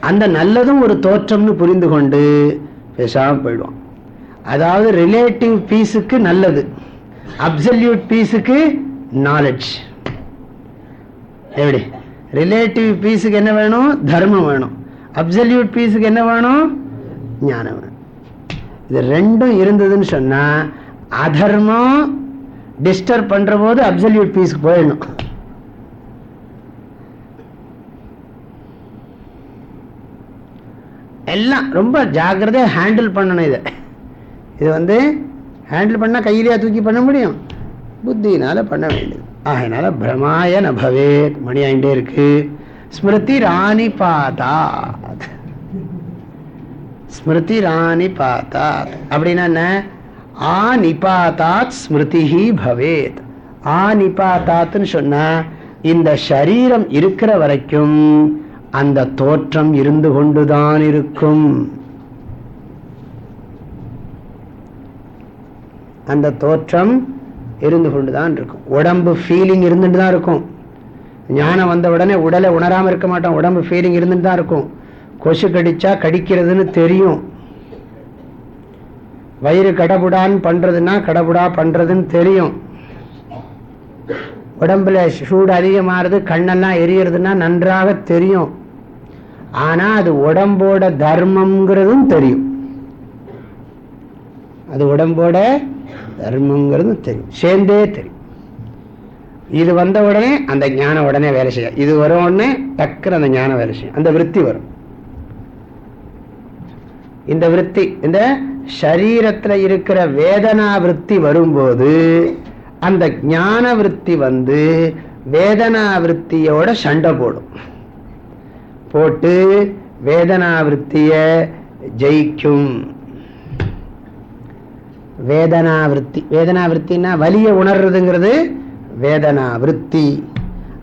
அந்த நல்லதும் ஒரு தோற்றம்னு புரிந்து கொண்டு பேசாமல் போயிடுவான். அதாவது ரிலேட்டிவ் பீஸுக்கு நல்லது. அப்சல்யூட் பீஸுக்கு நாலெட்ஜ் எப்படி? ரிலேட்டிவ் பீஸுக்கு என்ன வேணும்? தர்மம் வேணும். அப்சல்யூட் பீஸுக்கு என்ன வேணும்? ஞானம் வேணும். இது ரெண்டும் இருந்ததுன்னு சொன்னால் அதர்மம் டிஸ்டர்ப் பண்ணுற போது அப்சல்யூட் பீஸுக்கு போயிடணும். எல்லாம் ரொம்ப ஜாக்கிரதையா ஹேண்டில் பண்ணணும் இதை. இது வந்து ஹேண்டில் பண்ணா கையிலேயே தூக்கி பண்ண முடியும்? புத்தியினால பண்ண வேண்டியது. ஆகையினால பிரமாய நபவேத் மணி ஆயிண்டே இருக்கு. ஸ்மிருதி ராணி பாதாத் ஸ்மிருதி ராணி பாத்தாத் அப்படின்னா என்ன? ஆ நிபாத்தாத் ஸ்மிருதி பவேத். ஆ நிபாத்தாத்னு சொன்னா இந்த சரீரம் இருக்கிற வரைக்கும் அந்த தோற்றம் இருந்து கொண்டுதான் இருக்கும். அந்த தோற்றம் இருந்து கொண்டுதான் இருக்கும். உடம்பு ஃபீலிங் இருந்துட்டு தான் இருக்கும். ஞானம் வந்த உடனே உடலை உணராம இருக்க மாட்டோம். உடம்பு ஃபீலிங் இருந்துட்டு தான் இருக்கும். கொசு கடிச்சா கடிக்கிறதுன்னு தெரியும். வயிறு கடபுடான்னு பண்றதுன்னா கடபுடா பண்றதுன்னு தெரியும். உடம்புல சூடு அதிகமாறுது கண்ணெல்லாம் எரியறதுன்னா நன்றாக தெரியும். ஆனா அது உடம்போட தர்மம்ங்கிறதும் தெரியும். அது உடம்போட தர்மங்கிறதும் தெரியும். சேர்ந்தே தெரியும். இது வந்த உடனே அந்த ஞானம் உடனே வேலை செய்யும் இது வரும் உடனே டக்குன்னு அந்த ஞானம் வேலை செய்யும். அந்த விருத்தி வரும். இந்த விற்பி இந்த சரீரத்துல இருக்கிற வேதனா விற்பி வரும்போது அந்த ஞான விற்பி வந்து வேதனா விற்த்தியோட சண்டை போடும். போட்டு வேதனாவிருத்திய ஜெயிக்கும். வேதனா வேதனாவிருத்தின்னா வலிய உணர்றதுங்கிறது வேதனா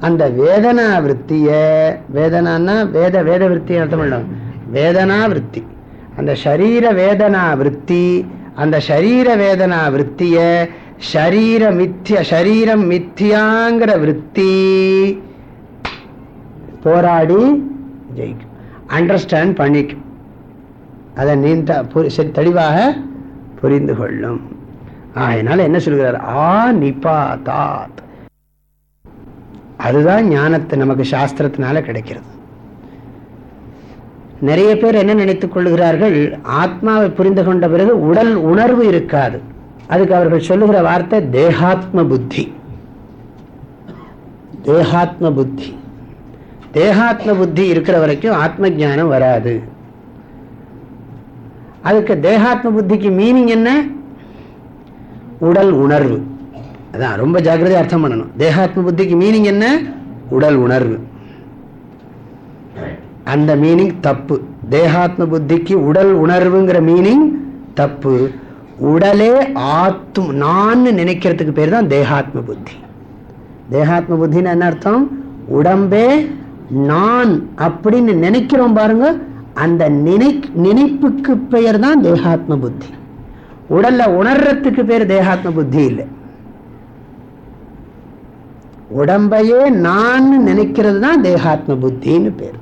அந்த வேதனாவிருத்திய வேதனான்னா வேத வேத விற்பி அர்த்தம் பண்ணலாம் வேதனாவிருத்தி. அந்த ஷரீர வேதனா விற்பி அந்த ஷரீர வேதனா விற்த்திய ஷரீர மித்திய ஷரீரம் மித்தியாங்கிற விற்பி போராடி ஜெயிக்கும். அண்டர்ஸ்டாண்ட் பண்ணிக்கும். அதை நீண்ட தெளிவாக புரிந்து கொள்ளும். அதனால என்ன சொல்கிறார்? ஆ நிபா தாத் அதுதான் ஞானத்தை நமக்கு சாஸ்திரத்தினால கிடைக்கிறது. நிறைய பேர் என்ன நினைத்துக் கொள்கிறார்கள் ஆத்மாவை புரிந்து கொண்ட பிறகு உடல் உணர்வு இருக்காது. அதுக்கு அவர்கள் சொல்லுகிற வார்த்தை தேகாத்ம புத்தி. தேகாத்ம புத்தி. தேகாத்ம புத்தி இருக்கிற வரைக்கும் ஆத்ம ஜானம் வராது. அதுக்கு தேகாத்ம புத்திக்கு மீனிங் என்ன? உடல் உணர்வு. அதான் ரொம்ப ஜாக்கிரதையா அர்த்தம் பண்ணணும். தேகாத்ம புத்திக்கு மீனிங் என்ன? உடல் உணர்வு. அந்த மீனிங் தப்பு. தேகாத்ம புத்திக்கு உடல் உணர்வுங்கிற மீனிங் தப்பு. உடலே ஆத்ம நான் நினைக்கிறதுக்கு பேர் தான் தேகாத்ம புத்தி. தேகாத்ம புத்தின்னு என்ன அர்த்தம்? உடம்பே நான் அப்படின்னு நினைக்கிறோம் பாருங்க அந்த நினை நினைப்புக்கு பெயர் தான் தேகாத்ம புத்தி. உடல்ல உணர்றதுக்கு பேர் தேகாத்ம புத்தி இல்லை. உடம்பையே நான் நினைக்கிறது தான் தேகாத்ம புத்தின்னு பேர்.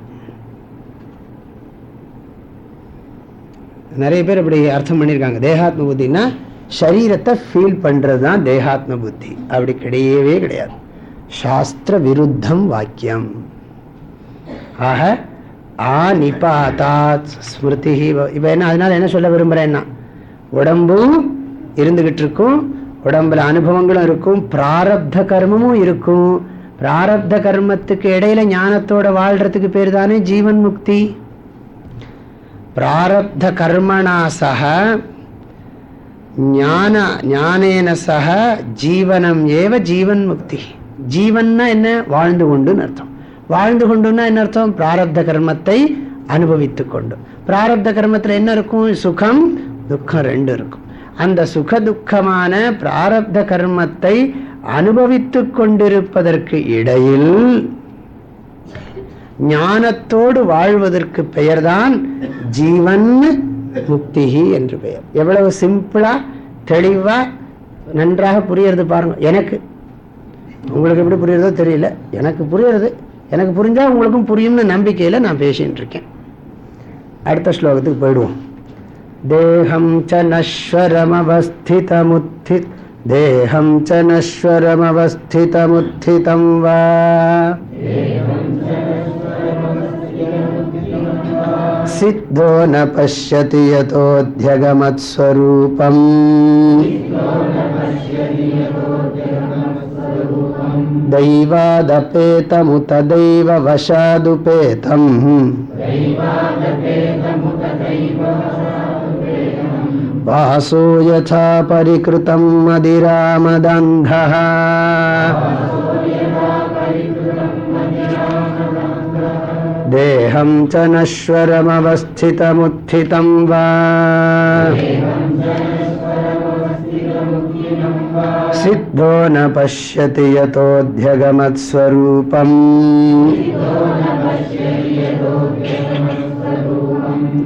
நிறைய பேர் இப்படி அர்த்தம் பண்ணியிருக்காங்க. தேகாத்ம புத்தின்னா சரீரத்தை ஃபீல் பண்றது தான் தேகாத்ம புத்தி. அப்படி கிடையவே கிடையாது. சாஸ்திர விருத்தம் வாக்கியம். ஆக ஆ நிபாதாத் ஸ்மிருதி இப்போ என்ன அதனால என்ன சொல்ல விரும்புகிறேன்னா உடம்பும் இருந்துகிட்டு இருக்கும் உடம்புல அனுபவங்களும் இருக்கும் பிராரப்த கர்மமும் இருக்கும். பிராரப்த கர்மத்துக்கு இடையில ஞானத்தோட வாழ்றதுக்கு பேர் தானே ஜீவன் முக்தி. பிராரப்த கர்மணா சக ஞான ஞானேன சக ஜீவனம் ஏவ ஜீவன் முக்தி. ஜீவன்னா என்ன? வாழ்ந்து கொண்டுன்னு அர்த்தம். வாழ்ந்து கொண்டுன்னா என்ன அர்த்தம்? பிராரப்த கர்மத்தை அனுபவித்துக் கொண்டு. பிராரப்த கர்மத்தில் என்ன இருக்கும்? சுகம் துக்கம் ரெண்டு இருக்கும். அந்த சுக துக்கமான பிராரப்த கர்மத்தை அனுபவித்துக் கொண்டிருப்பதற்கு இடையில் ஞானத்தோடு வாழ்வதற்கு பெயர்தான் ஜீவன் முக்திகி என்று பெயர். எவ்வளவு சிம்பிளா தெளிவா நன்றாக புரியறது பாருங்க. எனக்கு. உங்களுக்கு எப்படி புரியுறதோ தெரியல. எனக்கு புரியுறது எனக்கு புரிஞ்சா உங்களுக்கும் புரியும்னு நம்பிக்கையில நான் பேசிட்டு இருக்கேன் அடுத்த ஸ்லோகத்துக்கு போயிடுவோம் தேகம் ச நஸ்வரமவஸ்திதமுத்தி தேகம் ச நஸ்வரமவஸ்திதமுத்திதம் வா सिद्धो न पश्यति यतोऽध्यगमत्स्वरूपम् दैवादपेतमुत दैव वशादुपेतम् वासो यथा परिकृतं मदिरामदन्धः देहं च नश्वरमवस्थितमुत्थितं वा। सिद्धो न पश्यति यतोऽध्यगमत्स्वरूपम्।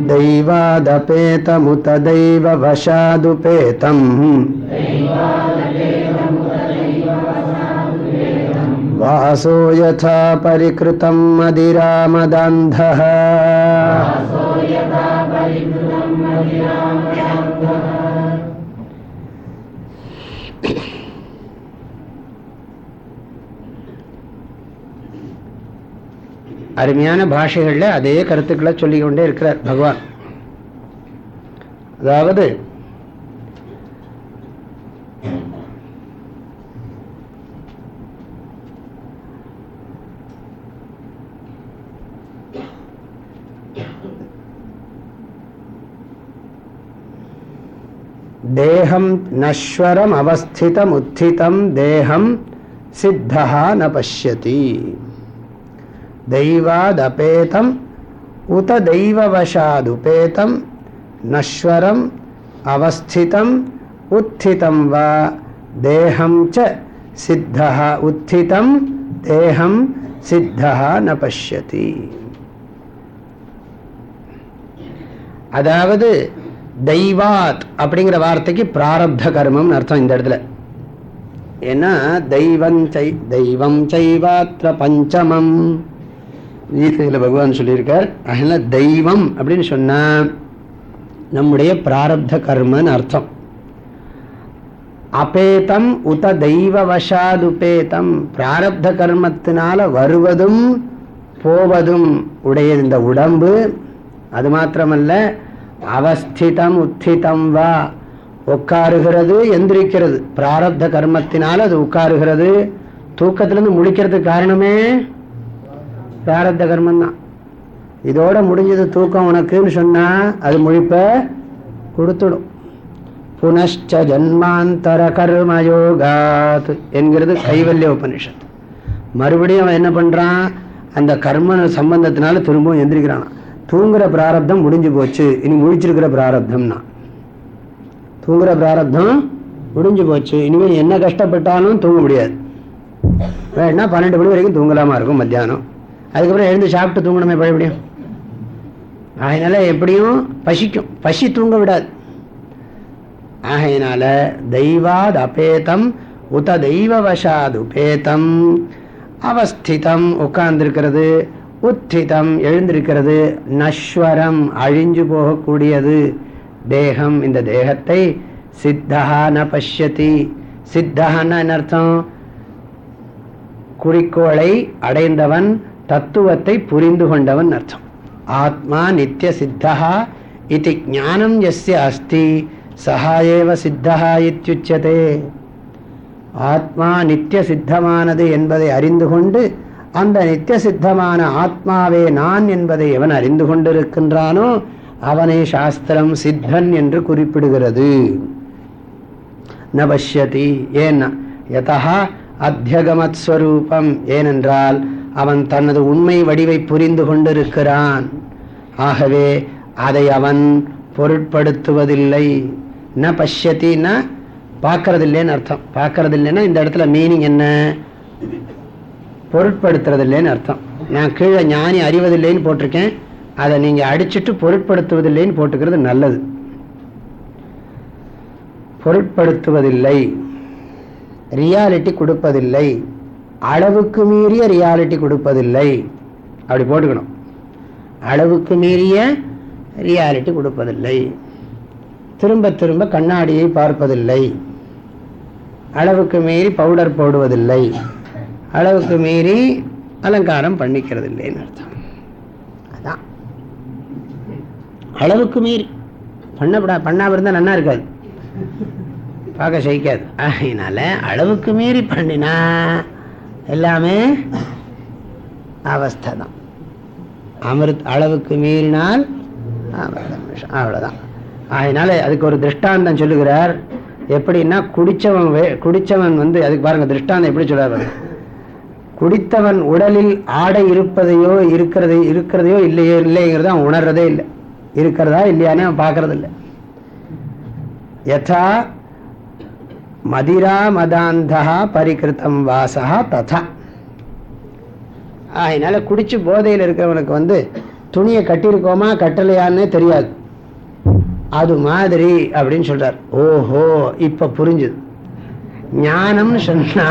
दैवादपेतमुत दैव वशादुपेतम्। वासो यथा परिकृतं मदिरामदन्धः। அருமையான பாஷைகள்ல அதே கருத்துக்களை சொல்லிக் கொண்டே இருக்கிறார் பகவான். அதாவது தேகம் நஸ்வரம் அவஸ்திதம் உத்திதம் தேகம் சித்தா ந பசியதி தெய்வாதபேதம் உத தெய்வவசாதுபேதம் நஸ்வரம் அவஸ்திதம் உத்திதம் வா தேகம் ச சித்தா உத்திதம் தேகம் சித்தா ந பசியதி அதாவது தெய்வாத் அப்படிங்கிற வார்த்தைக்கு பிராரப்த கர்மம் அர்த்தம் இந்த இடத்துல. ஏன்னா தெய்வம் தெய்வம் சைவாத்திர பஞ்சமம். கீதையில் பகவான் சொல்லியிருக்கார் அதனால் தெய்வம் அப்படின்னு சொன்னால் நம்முடைய பிராரப்த கர்மன்னு அர்த்தம். அபேதம் உத தெய்வ வசாதுபேதம் பிராரப்த கர்மத்தினால வருவதும் போவதும் உடைய இந்த உடம்பு அது மாத்திரமல்ல அவஸ்திதம் உத்திதம் வா உட்காருகிறது எந்திரிக்கிறது. பிராரப்த கர்மத்தினால் அது உட்காருகிறது. தூக்கத்திலிருந்து முழிக்கிறதுக்கு காரணமே பிராரப்த கர்மம் தான். இதோட முடிஞ்சது தூக்கம் உனக்குன்னு சொன்னால் அது முழிப்ப கொடுத்துடும். புனஷ்ட ஜன்மாந்தர கர்மயோகாத் என்கிறது கைவல்ய உபனிஷத். மறுபடியும் அவன் என்ன பண்றான்? அந்த கர்ம சம்பந்தத்தினால திரும்பவும் எந்திரிக்கிறானா தூங்குற பிராரப்தம் முடிஞ்சு போச்சு. இனி முழிச்சிருக்கிற பிராரப்தம்னா. தூங்குற பிராரப்தம் முடிஞ்சு போச்சு. இனிமேல் என்ன கஷ்டப்பட்டாலும் தூங்க முடியாது. வேணா பன்னெண்டு மணி வரைக்கும் தூங்கலாமா இருக்கும் மத்தியானம்? அதுக்கப்புறம் எழுந்து சாப்பிட்டு தூங்கணுமே பழபடியும் அதனால எப்படியும் பசிக்கும். பசி தூங்க விடாது. ஆகையினால தெய்வாத் அபேதம் உத தெய்வவசாத் உபேதம் அவஸ்திதம் உட்கார்ந்திருக்கிறது உத்திதம் எழுந்திருக்கிறது நஸ்வரம் அழிஞ்சு போகக்கூடியது. தேகம் இந்த தேகத்தை சித்தா ந பஷ்யதி சித்தகான்னு அர்த்தம்? குறிக்கோளை அடைந்தவன் தத்துவத்தை புரிந்து கொண்டவன் அர்த்தம். ஆத்மா நித்திய சித்தா இது ஞானம் எஸ்ய அஸ்தி சகாயேவ சித்தா இத்தியுச்சதே ஆத்மா நித்திய சித்தமானது என்பதை அறிந்து கொண்டு அந்த நித்திய சித்தமான ஆத்மாவே நான் என்பதை எவன் அறிந்து கொண்டிருக்கின்றானோ அவனை சாஸ்திரம் சித்தன் என்று குறிப்பிடுகிறது. நபஷ்யதி ஏன்னா யதா அத்தியகமத் ஸ்வரூபம் ஏனென்றால் அவன் தனது உண்மை வடிவை புரிந்து கொண்டிருக்கிறான். ஆகவே அதை அவன் பொருட்படுத்துவதில்லை. ந பஷ்யத்தின்னா பார்க்கறதில்லைன்னு அர்த்தம். பார்க்கறதில்லைன்னா இந்த இடத்துல மீனிங் என்ன? பொருட்படுத்துறதில்லைன்னு அர்த்தம். நான் கீழே ஞானி அறிவதில்லைன்னு போட்டிருக்கேன். அதை நீங்க அடிச்சுட்டு பொருட்படுத்துவதில்லைன்னு போட்டுக்கிறது நல்லது. பொருட்படுத்துவதில்லை. ரியாலிட்டி கொடுப்பதில்லை. அளவுக்கு மீறிய ரியாலிட்டி கொடுப்பதில்லை. அப்படி போட்டுக்கணும். அளவுக்கு மீறிய ரியாலிட்டி கொடுப்பதில்லை. திரும்ப திரும்ப கண்ணாடியை பார்ப்பதில்லை. அளவுக்கு மீறி பவுடர் போடுவதில்லை. அளவுக்கு மீறி அலங்காரம் பண்ணிக்கிறது இல்லைன்னு அர்த்தம். அதான். அளவுக்கு மீறி. பண்ணப்படா பண்ணாம இருந்தால் நல்லா இருக்காது. பார்க்க சகிக்காது. அதனால அளவுக்கு மீறி பண்ணினா எல்லாமே அவஸ்தை தான் அமிர்த் அளவுக்கு மீறினால் அமிர்தம் அவ்வளோதான் அதனால அதுக்கு ஒரு திருஷ்டாந்தம் சொல்லுகிறார். எப்படின்னா குடிச்சவன் வே- குடிச்சவன் வந்து அதுக்கு பாருங்க திருஷ்டாந்தம் எப்படி சொல்றாரு குடித்தவன் உடலில் ஆடை இருப்பதையோ இருக்கிறது இருக்கிறதையோ இல்லையோ இல்லைங்கிறத அவன் உணர்றதே இல்லை. இருக்கிறதா இல்லையானே அவன் பார்க்கறது இல்லை யதா மதிரா மதாந்தா பரிகிருத்தம் வாசா ததா. அதனால குடிச்சு போதையில் இருக்கிறவனுக்கு வந்து துணியை கட்டியிருக்கோமா கட்டலையான்னே தெரியாது. அது மாதிரி அப்படின்னு சொல்றார். ஓஹோ இப்ப புரிஞ்சுது. ஞானம்னு சொன்னா.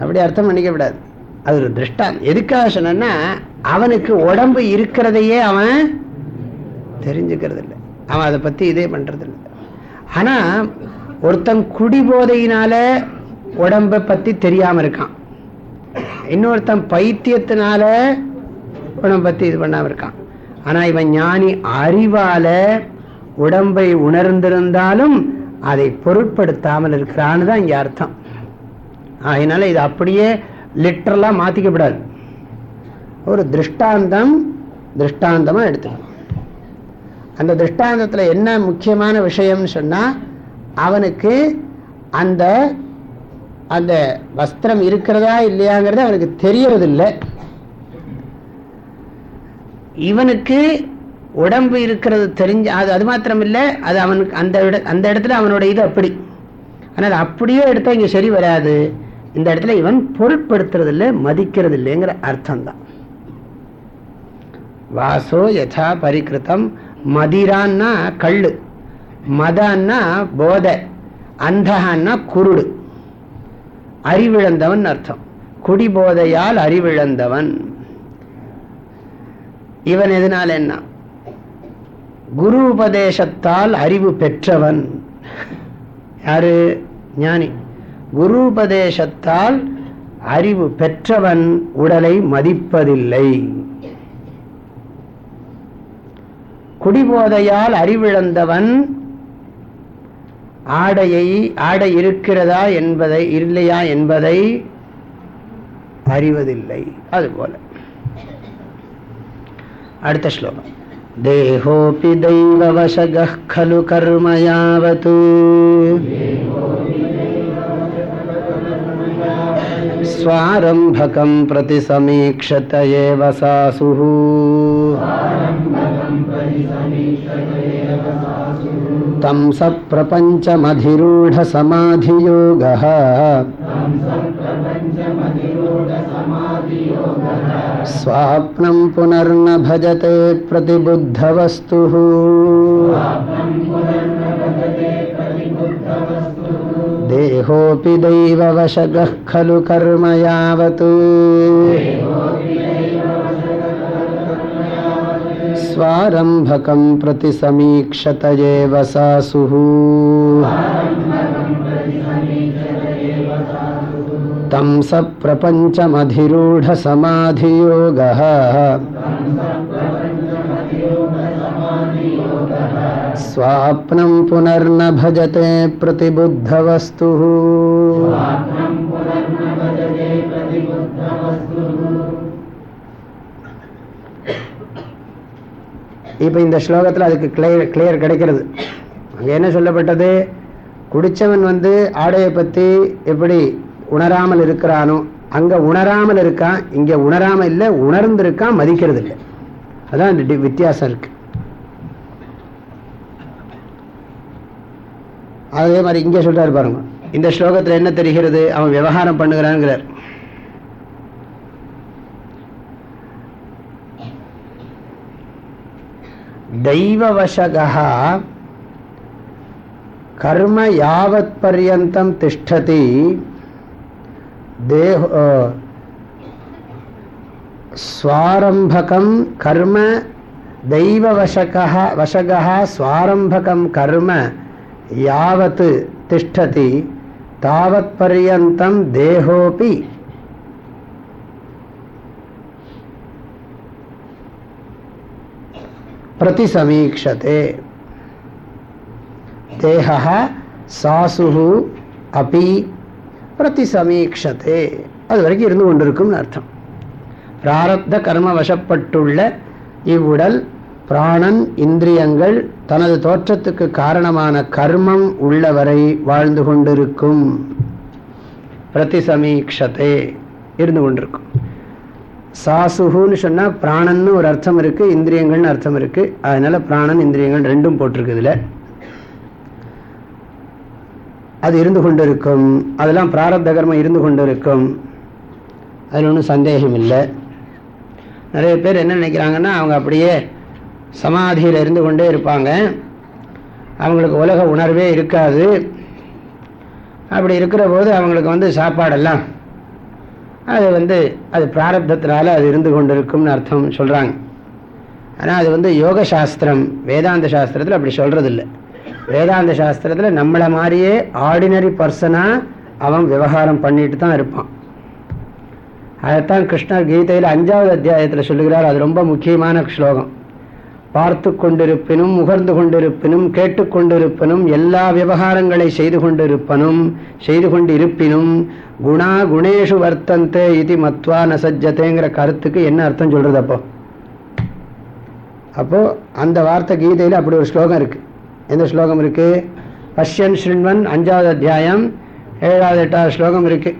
அப்படி அர்த்தம் பண்ணிக்க விடாது அது ஒரு திருஷ்டான் எதுக்காக சொன்னா அவனுக்கு உடம்பு இருக்கிறதையே அவன் தெரிஞ்சுக்கிறது இல்லை அவன் அதை பத்தி இதே பண்றது இல்லை ஆனா ஒருத்தன் குடிபோதையினால உடம்பை பத்தி தெரியாம இருக்கான். இன்னொருத்தன் பைத்தியத்தினால உடம்பை பத்தி இது பண்ணாமல் இருக்கான். ஆனா இவன் ஞானி அறிவால உடம்பை உணர்ந்திருந்தாலும் அதை பொருட்படுத்தாமல் இருக்கிறான்னு தான் இங்க அர்த்தம். அதனால இது அப்படியே லிட்டரலா மாத்திக்கப்படாது ஒரு திருஷ்டாந்தம் திருஷ்டாந்தமாக எடுத்துக்கணும். அந்த திருஷ்டாந்தத்தில் என்ன முக்கியமான விஷயம்னு சொன்னால் அவனுக்கு அந்த அந்த வஸ்திரம் இருக்கிறதா இல்லையாங்கிறது அவனுக்கு தெரியறதில்லை. இவனுக்கு உடம்பு இருக்கிறது தெரிஞ்ச அது அது மாத்திரம் இல்லை அது அவனுக்கு அந்த இட அந்த இடத்துல அவனோட இது அப்படி. ஆனால் அப்படியே எடுத்தால் இங்கே சரி வராது. இந்த இடத்துல இவன் பொருட்படுத்துறது இல்லை மதிக்கிறது இல்லைங்கிற அர்த்தம்தான். வாசோ யதா பரிகிருத்தம் மதிரான்னா கள்ளு மதான்னா போதை அந்தகான்னா குருடு. அறிவிழந்தவன் அர்த்தம். குடிபோதையால் அறிவிழந்தவன். இவன் எதனால என்ன? குரு உபதேசத்தால் அறிவு பெற்றவன். யாரு? ஞானி. குரு உபதேசத்தால் அறிவு பெற்றவன் உடலை மதிப்பதில்லை. குடிபோதையால் அறிவிழந்தவன் ஆடையை ஆடை இருக்கிறதா என்பதை இல்லையா என்பதை அறிவதில்லை அதுபோல அடுத்த ஸ்லோகம் தேகோபி தெய்வவசக खलु कर्म स्वारम्भकं प्रति समीक्षत एव सासुः तं सप्रपञ्चमधिरूढसमाधियोगः। पुनर्न भजते प्रतिबुद्धवस्तुः। देहोऽपि दैववशगः खलु कर्म यावत्। स्वारम्भकं प्रति समीक्षत एव सासुः। तं सप्रपञ्चमधिरूढसमाधियोगः स्वाप्नं पुनर्न भजते प्रतिबुद्धवस्तुः இப்போ இந்த ஸ்லோகத்தில் அதுக்கு கிளியர் கிளியர் கிடைக்கிறது அங்கே என்ன சொல்லப்பட்டது குடித்தவன் வந்து ஆடையை பற்றி எப்படி உணராமல் இருக்கிறானோ அங்கே உணராமல் இருக்கான் இங்கே உணராமல் இல்லை உணர்ந்திருக்கான் மதிக்கிறது இல்லை அதான் வித்தியாசம் இருக்கு அதே மாதிரி இங்கே சொல்கிறார் பாருங்க. இந்த ஸ்லோகத்தில் என்ன தெரிகிறது? அவன் விவகாரம் பண்ணுகிறான்ங்கிறார் தெய்வவசகா கர்ம யாவத் பர்யந்தம் திஷ்டதி. தேஹோ ஸ்வாரம்பகம் கர்ம தெய்வவசகா வசகா ஸ்வாரம்பகம் கர்ம யாவத் திஷ்டதி தாவத் பர்யந்தம் தேகோபி. பிரதிசமீட்சதே தேக சாசு அபி பிரதிசமீட்சதே அது வரைக்கும் இருந்து கொண்டிருக்கும்னு அர்த்தம். பிராரப்த கர்ம வசப்பட்டுள்ள இவ்வுடல் பிராணன் இந்திரியங்கள் தனது தோற்றத்துக்கு காரணமான கர்மம் உள்ளவரை வாழ்ந்து கொண்டிருக்கும். பிரதிசமீக்ஷதே இருந்து கொண்டிருக்கும். சாசுகுன்னு சொன்னால் பிராணன்னு ஒரு அர்த்தம் இருக்குது இந்திரியங்கள்னு அர்த்தம் இருக்குது அதனால் பிராணன் இந்திரியங்கள் ரெண்டும் போட்டிருக்கு இதில். அது இருந்து கொண்டு இருக்கும் அதெல்லாம் பிராரப்த கர்மம் இருந்து கொண்டு இருக்கும் அதில் ஒன்றும் சந்தேகம் இல்லை நிறைய பேர் என்ன நினைக்கிறாங்கன்னா அவங்க அப்படியே சமாதியில் இருந்து கொண்டே இருப்பாங்க. அவங்களுக்கு உலக உணர்வே இருக்காது. அப்படி இருக்கிற போது அவங்களுக்கு வந்து சாப்பாடெல்லாம் அது வந்து அது பிராரப்தத்தினால அது இருந்து கொண்டிருக்கும்னு அர்த்தம் சொல்கிறாங்க ஆனால் அது வந்து யோக சாஸ்திரம் வேதாந்த சாஸ்திரத்தில் அப்படி சொல்கிறதில்ல வேதாந்த சாஸ்திரத்தில் நம்மளை மாதிரியே ஆர்டினரி பர்சனாக அவன் விவகாரம் பண்ணிட்டு தான் இருப்பான். அதைத்தான் கிருஷ்ணர் கீதையில் அஞ்சாவது அத்தியாயத்தில் சொல்லுகிறார். அது ரொம்ப முக்கியமான ஸ்லோகம். பார்த்து கொண்டிருப்பினும் முகர்ந்து கொண்டிருப்பினும் கேட்டுக்கொண்டிருப்பினும் எல்லா விவகாரங்களை செய்து கொண்டிருப்பனும் செய்து கொண்டிருப்பினும் குணா குணேஷு வர்த்தந்தே இது மத்வா நசஜத்தேங்கிற கருத்துக்கு என்ன அர்த்தம் சொல்றது அப்போ? அப்போ அந்த வார்த்தை கீதையில் அப்படி ஒரு ஸ்லோகம் இருக்கு. எந்த ஸ்லோகம் இருக்கு? பஷ்யன் ஸ்ரீன்வன் அஞ்சாவது அத்தியாயம் ஏழாவது எட்டாவது ஸ்லோகம் இருக்கு.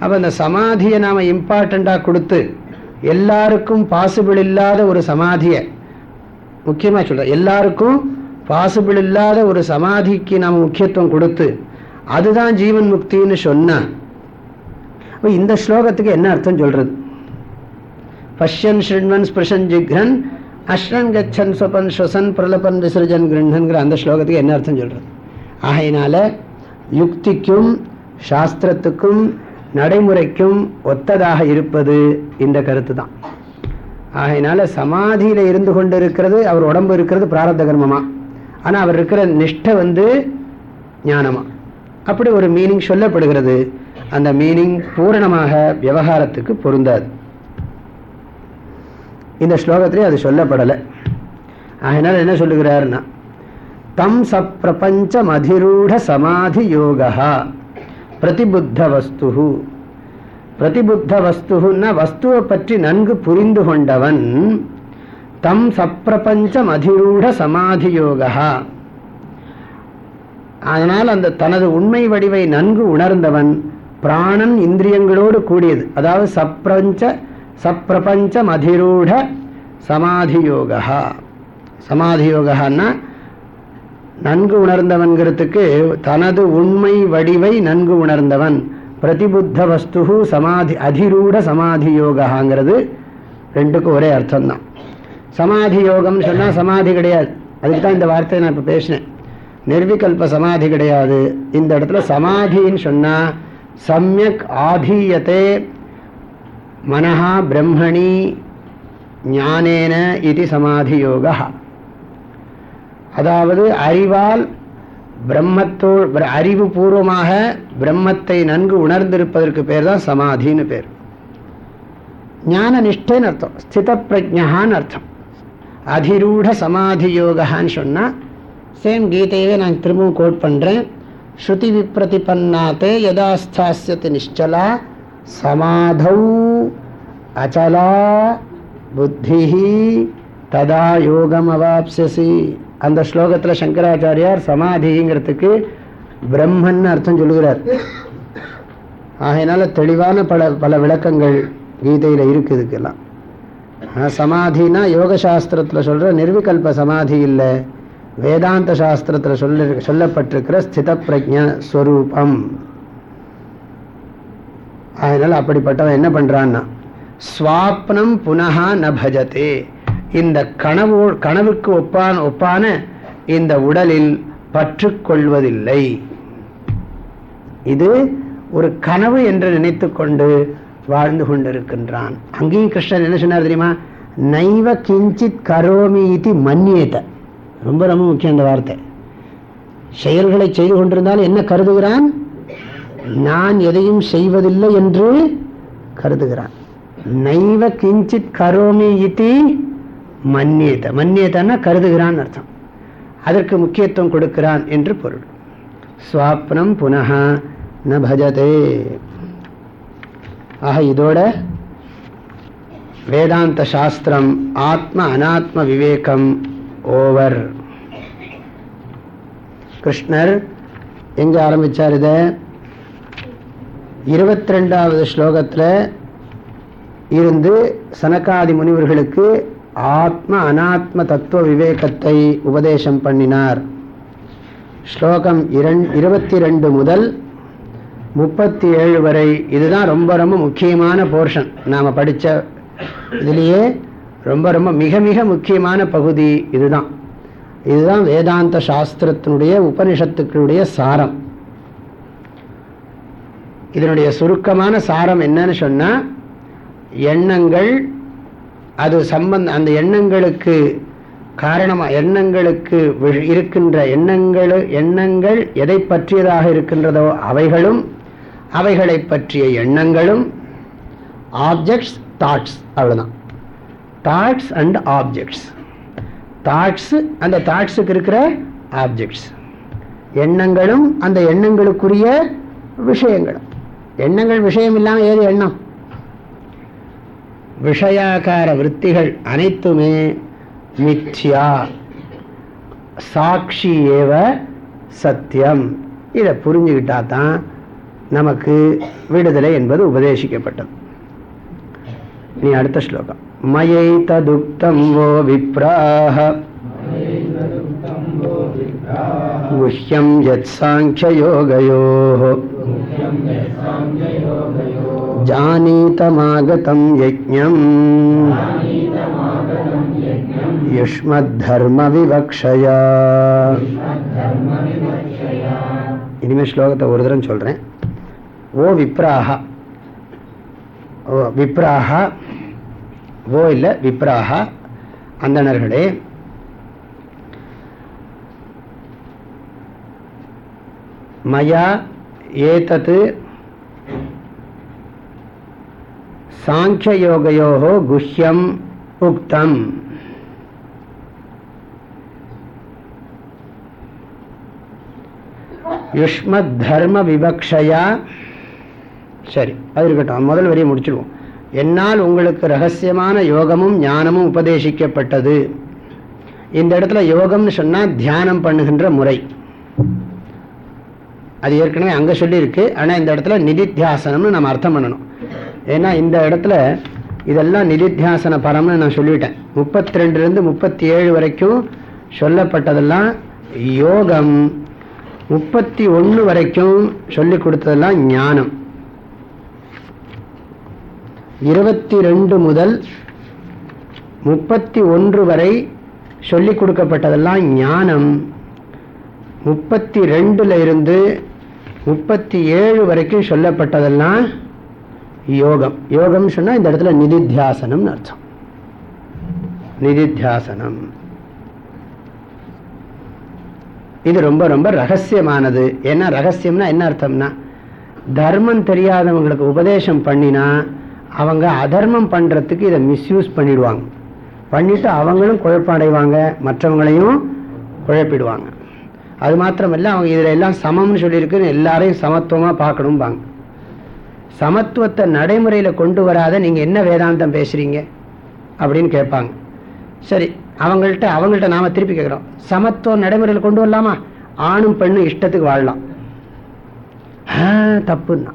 அப்போ இந்த சமாதியை நாம் இம்பார்ட்டண்ட்டாக கொடுத்து எல்லாருக்கும் பாசிபிள் இல்லாத ஒரு சமாதியை முக்கியமாக சொல்கிறேன் எல்லாருக்கும் பாசிபிள் இல்லாத ஒரு சமாதிக்கு நாம் முக்கியத்துவம் கொடுத்து அதுதான் ஜீவன் முக்தின்னு சொன்னா இந்த ஸ்லோகத்துக்கு என்ன அர்த்தம் சொல்றது? பஷ்யன் ஸ்ருண்வன் ஸ்பிருஷன் ஜிக்ரன் அஷ்ரன் கச்சன் சொபன் ஸ்வசன் பிரலபன் விசர்ஜன் கிருண்ணன்கிற அந்த ஸ்லோகத்துக்கு என்ன அர்த்தம் சொல்றது? ஆகையினால யுக்திக்கும் சாஸ்திரத்துக்கும் நடைமுறைக்கும் ஒத்ததாக இருப்பது இந்த கருத்து தான் ஆகையினால சமாதியில இருந்து கொண்டு இருக்கிறது அவர் உடம்பு இருக்கிறது பிராரத்த கர்மமா? ஆனா அவர் இருக்கிற நிஷ்டை வந்து ஞானமா? அப்படி ஒரு மீனிங் சொல்லப்படுகிறது. அந்த மீனிங் பூரணமாக விவகாரத்துக்கு பொருந்தாது. இந்த ஸ்லோகத்திலே அது சொல்லப்படலை. அதனால என்ன சொல்லுகிறாருன்னா தம் சப்பிரபஞ்சம் அதிரூட சமாதி யோகா பிரதிபுத்த வஸ்து பிரதிபுத்த வஸ்துன்னா வஸ்துவை பற்றி நன்கு புரிந்து கொண்டவன் தம் சப்பிரபஞ்சம் அதிரூட சமாதி யோகா அதனால் அந்த தனது உண்மை வடிவை நன்கு உணர்ந்தவன் பிராணன் இந்திரியங்களோடு கூடியது. அதாவது சப்ரஞ்ச சப்பிரபஞ்சம் அதிரூட சமாதி யோகா சமாதி யோகான்னா நன்கு உணர்ந்தவன்கிறதுக்கு தனது உண்மை வடிவை நன்கு உணர்ந்தவன். பிரதிபுத்த வஸ்து சமாதி அதிரூட சமாதி யோகாங்கிறது ரெண்டுக்கும் ஒரே அர்த்தம் தான் சமாதி யோகம்னு சொன்னால் சமாதி கிடையாது. அதுக்கு தான் இந்த வார்த்தையை நான் இப்போ பேசினேன். நிர்விகல்ப சமாதி கிடையாது. இந்த இடத்துல சமாதின்னு சொன்னால் சமயக் ஆதீயத்தை மனஹா பிரம்மணி ஞானேன இது சமாதி யோகா அதாவது அறிவால் பிரம்மத்தோ அறிவு பூர்வமாக பிரம்மத்தை நன்கு உணர்ந்திருப்பதற்கு பேர் தான் சமாதின்னு பேர். ஞான நிஷ்டைன்னு அர்த்தம். ஸ்தித பிரஜான்னு அர்த்தம். அதிரூட சமாதி யோகான்னு சொன்னால் சேம் கீதையவே நான் திரும்பவும் கோட் பண்ணுறேன் ஸ்ருதி விப்ரதிபன்னாத்தே யதா ஸ்தாஸ்யத்து நிஷ்டலா சமாதௌ அச்சலா புத்தி ததா யோகம் அவாப்சசி அந்த ஸ்லோகத்தில் சங்கராச்சாரியார் சமாதிங்கிறதுக்கு பிரம்மன் அர்த்தம் சொல்லுகிறார். ஆகையினால தெளிவான பல பல விளக்கங்கள் கீதையில் இருக்கு இதுக்கெல்லாம். சமாதினா யோக சாஸ்திரத்தில் சொல்கிற நிர்விகல்ப சமாதி இல்லை வேதாந்த சாஸ்திரத்தில் சொல்ல சொல்லப்பட்டிருக்கிற ஸ்தித பிரஜ ஸ்வரூபம். அதனால் அப்படிப்பட்டவன் என்ன பண்ணுறான்னா ஸ்வாப்னம் புனகா ந பஜதே இந்த கனவு கனவுக்கு ஒப்பான ஒப்பான இந்த உடலில் பற்று கொள்வதில்லை. இது ஒரு கனவு என்று நினைத்து கொண்டு வாழ்ந்து கொண்டிருக்கின்றான். அங்கேயும் கிருஷ்ணன் என்ன சொன்னார் தெரியுமா? நைவ கிஞ்சித் கரோமி இது மன்னியத ரொம்ப ரொம்ப முக்கியம் அந்த வார்த்தை. செயல்களை செய்து கொண்டிருந்தால் என்ன கருதுகிறான்? நான் எதையும் செய்வதில்லை என்று கருதுகிறான். நைவ கிஞ்சித் கரோமி இது மன்னியத. மன்னியதன்னா கருதுகிறான் அர்த்தம். அதற்கு முக்கியத்துவம் கொடுக்கிறான் என்று பொருள். ஸ்வாப்னம் புனக ந பஜதே. ஆக இதோட வேதாந்த சாஸ்திரம் ஆத்ம அனாத்ம விவேகம் ஓவர். கிருஷ்ணர் எங்க ஆரம்பிச்சார் இத? இருபத்தி ரெண்டாவது ஸ்லோகத்தில் இருந்து சனகாதி முனிவர்களுக்கு ஆத்ம அனாத்ம தத்துவ விவேகத்தை உபதேசம் பண்ணினார். ஸ்லோகம் இருபத்தி ரெண்டு முதல் முப்பத்தி ஏழு வரை. இதுதான் ரொம்ப ரொம்ப முக்கியமான போர்ஷன் நாம் படித்த இதுலேயே ரொம்ப ரொம்ப மிக மிக முக்கியமான பகுதி இதுதான். இதுதான் வேதாந்த சாஸ்திரத்தினுடைய உபனிஷத்துக்களுடைய சாரம். இதனுடைய சுருக்கமான சாரம் என்னன்னு சொன்னால் எண்ணங்கள் அது சம்பந்த அந்த எண்ணங்களுக்கு காரணமாக எண்ணங்களுக்கு இருக்கின்ற எண்ணங்கள் எண்ணங்கள் எதை பற்றியதாக இருக்கின்றதோ அவைகளும் அவைகளை பற்றிய எண்ணங்களும் ஆப்ஜெக்ட்ஸ் தாட்ஸ் அவ்வளோதான் தாட்ஸ் அண்ட் ஆப்ஜெக்ட்ஸ் தாட்ஸ் அந்த தாட்ஸுக்கு இருக்கிற ஆப்ஜெக்ட்ஸ் எண்ணங்களும் அந்த எண்ணங்களுக்குரிய விஷயங்களும் எண்ணங்கள் விஷயம் இல்லாமல் ஏது எண்ணம்? விஷயாக்கார விற்த்திகள் அனைத்துமே மித்யா. சாட்சி ஏவ சத்தியம் இதை புரிஞ்சுக்கிட்டா தான் நமக்கு விடுதலை என்பது உபதேசிக்கப்பட்டது. இனி அடுத்த ஸ்லோகம். மயை ததுக்தம் வோ விப்ராஹ. குஹ்யம் யத் சாங்கியயோகயோः जानीतमागतं यज्ञम् युष्मद्धर्मविवक्षया இனிமே ஸ்லோகத்தை ஒரு தரம் சொல்றேன் ஓ விப்ராஹா ஓ விப்ராஹா ஓ இல்ல விப்ராஹா அந்தணர்களே மயா ஏதத் சாங்கியயோகயோ குஹ்யம் உக்தம். யுஷ்மத் தர்ம விவக்ஷயா சரி அது இருக்கட்டும் முதல் வரையும் முடிச்சிடுவோம். என்னால் உங்களுக்கு ரகசியமான யோகமும் ஞானமும் உபதேசிக்கப்பட்டது. இந்த இடத்துல யோகம்னு சொன்னால் தியானம் பண்ணுகின்ற முறை. அது ஏற்கனவே அங்கே சொல்லியிருக்கு ஆனால் இந்த இடத்துல நிதித்தியாசனம்னு நம்ம அர்த்தம் பண்ணணும். ஏன்னா இந்த இடத்துல இதெல்லாம் நிதித்தியாசன பரம்னு நான் சொல்லிவிட்டேன் முப்பத்தி ரெண்டுலேருந்து முப்பத்தி ஏழு வரைக்கும் சொல்லப்பட்டதெல்லாம் யோகம். முப்பத்தி ஒன்று வரைக்கும் சொல்லி கொடுத்ததெல்லாம் ஞானம். இருபத்தி ரெண்டு முதல் முப்பத்தி ஒன்று வரை சொல்லிக் கொடுக்கப்பட்டதெல்லாம் ஞானம். முப்பத்தி ரெண்டுல இருந்து முப்பத்தி ஏழு வரைக்கும் சொல்லப்பட்டதெல்லாம் யோகம். யோகம் சொன்னா இந்த இடத்துல நிதித்தியாசனம் அர்த்தம். நிதித்தியாசனம். இது ரொம்ப ரொம்ப ரகசியமானது. ஏன்னா ரகசியம்னா என்ன அர்த்தம்னா தர்மம் தெரியாதவங்களுக்கு உபதேசம் பண்ணினா அவங்க அதர்மம் பண்றதுக்கு இதை மிஸ்யூஸ் பண்ணிடுவாங்க. பண்ணிட்டு அவங்களும் குழப்படைவாங்க மற்றவங்களையும் குழப்பிடுவாங்க. அது மாத்திரமல்ல அவங்க இதுல எல்லாம் சமம்னு சொல்லியிருக்கு எல்லாரையும் சமத்துவமா பார்க்கணும்பாங்க. சமத்துவத்தை நடைமுறையில கொண்டு வராத நீங்க என்ன வேதாந்தம் பேசுகிறீங்க அப்படின்னு கேட்பாங்க. சரி அவங்கள்ட்ட அவங்கள்ட்ட நாம திருப்பி கேட்குறோம். சமத்துவம் நடைமுறையில் கொண்டு வரலாமா? ஆணும் பெண்ணும் இஷ்டத்துக்கு வாழலாம். தப்புன்னா.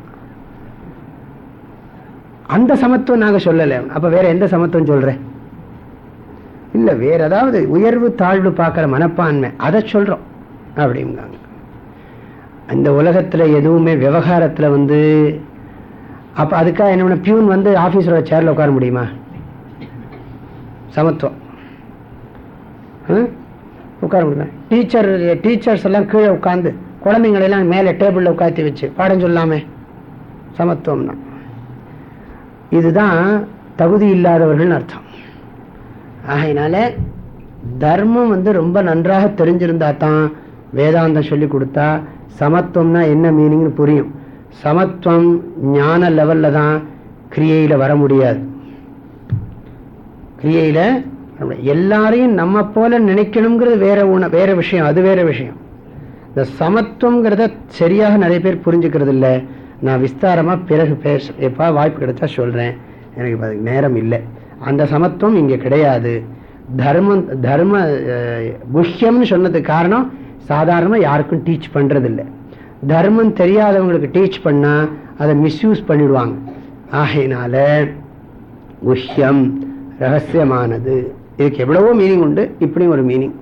அந்த சமத்துவம் நாங்க சொல்லலை. அப்போ வேற எந்த சமத்துவம் சொல்றேன் இல்லை வேற ஏதாவது உயர்வு தாழ்வு பார்க்குற மனப்பான்மை அதை சொல்றோம். அப்படிங்காங்க அந்த உலகத்துல எதுவுமே விவகாரத்துல வந்து அப்ப அதுக்காக என்ன பியூன் வந்து ஆபீஸரோட சேர்ல உட்கார முடியுமா? சமத்துவம். உட்கார முடியுமா? டீச்சர் டீச்சர்ஸ் எல்லாம் கீழே உட்காந்து குழந்தைங்களெல்லாம் மேலே டேபிளில் உட்காத்தி வச்சு பாடம் சொல்லாமே. சமத்துவம்னா. இதுதான் தகுதி இல்லாதவர்கள் அர்த்தம். ஆகையினால தர்மம் வந்து ரொம்ப நன்றாக தெரிஞ்சிருந்தா தான் வேதாந்தம் சொல்லி கொடுத்தா சமத்துவம்னா என்ன மீனிங்னு புரியும். சமத்துவம் ஞான லெவலில் தான் கிரியையில் வர முடியாது. கிரியையில் எல்லாரையும் நம்ம போல நினைக்கணுங்கிறது வேற உண வேற விஷயம் அது வேற விஷயம். இந்த சமத்துவங்கிறத சரியாக நிறைய பேர் புரிஞ்சுக்கிறது இல்லை. நான் விஸ்தாரமாக பிறகு பேச எப்பா வாய்ப்பு கிடைச்சா சொல்கிறேன் எனக்கு அதுக்கு நேரம் இல்லை. அந்த சமத்துவம் இங்கே கிடையாது. தர்மம் தர்ம குஷ்யம்னு சொன்னதுக்கு காரணம் சாதாரணமாக யாருக்கும் டீச் பண்ணுறதில்லை தர்மம் தெரியாதவங்களுக்கு டீச் பண்ணா அதை மிஸ்யூஸ் பண்ணிடுவாங்க. ஆகையினால குஷ்யம் ரகசியமானது. இதுக்கு எவ்வளவோ மீனிங் உண்டு இப்படியும் ஒரு மீனிங்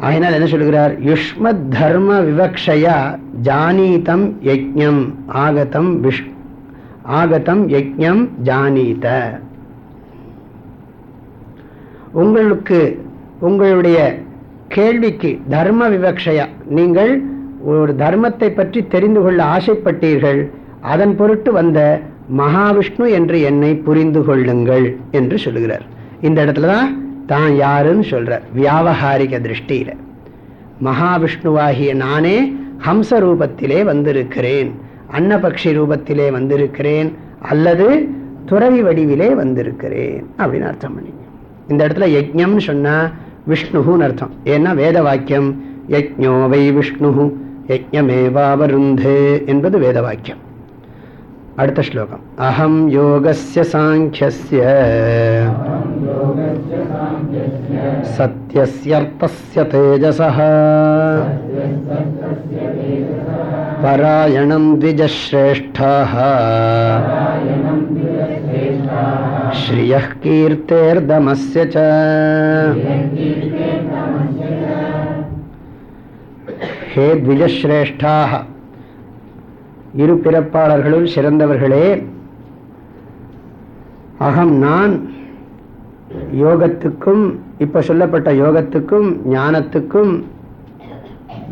ஆகினால் என்ன சொல்லுகிறார் யுஷ்மத் தர்ம விவக்ஷயா ஜானீதம் யஜ்யம் ஆகதம் விஷ் ஆகதம் யஜ்யம் ஜானீத. உங்களுக்கு உங்களுடைய கேள்விக்கு தர்ம விவக்ஷயா நீங்கள் ஒரு தர்மத்தை பற்றி தெரிந்து கொள்ள ஆசைப்பட்டீர்கள் அதன் பொருட்டு வந்த மகாவிஷ்ணு என்று என்னை புரிந்து கொள்ளுங்கள் என்று சொல்லுகிறார். இந்த இடத்துலதான் தான் யாருன்னு சொல்றார் வியாபகாரிக திருஷ்டியில. மகாவிஷ்ணுவாகிய நானே ஹம்ச ரூபத்திலே வந்திருக்கிறேன் அன்னபக்ஷி ரூபத்திலே வந்திருக்கிறேன் அல்லது துறவி வடிவிலே வந்திருக்கிறேன் அப்படின்னு அர்த்தம் பண்ணி. இந்த இடத்துல யஜ்யம்னு சொன்னா விஷ்ணுன்னு அர்த்தம். ஏன்னா வேத வாக்கியம் யஜ்ஞோ வை விஷ்ணு யஜ்ஞமேவாவருந்தே என்பது வேத வாக்கியம் அடுத்த ஸ்லோகம் அகம் யோகஸ்ய சாங்கியஸ்ய सत्यस्यर्थस्य तेजसः परायणं द्विजश्रेष्ठाः श्रियः कीर्तेर्दमस्य च ஹே த்விஜஸ்ரேஷ்டாக இரு பிறப்பாளர்களுள் சிறந்தவர்களே அகம் நான் யோகத்துக்கும் இப்ப சொல்லப்பட்ட யோகத்துக்கும் ஞானத்துக்கும்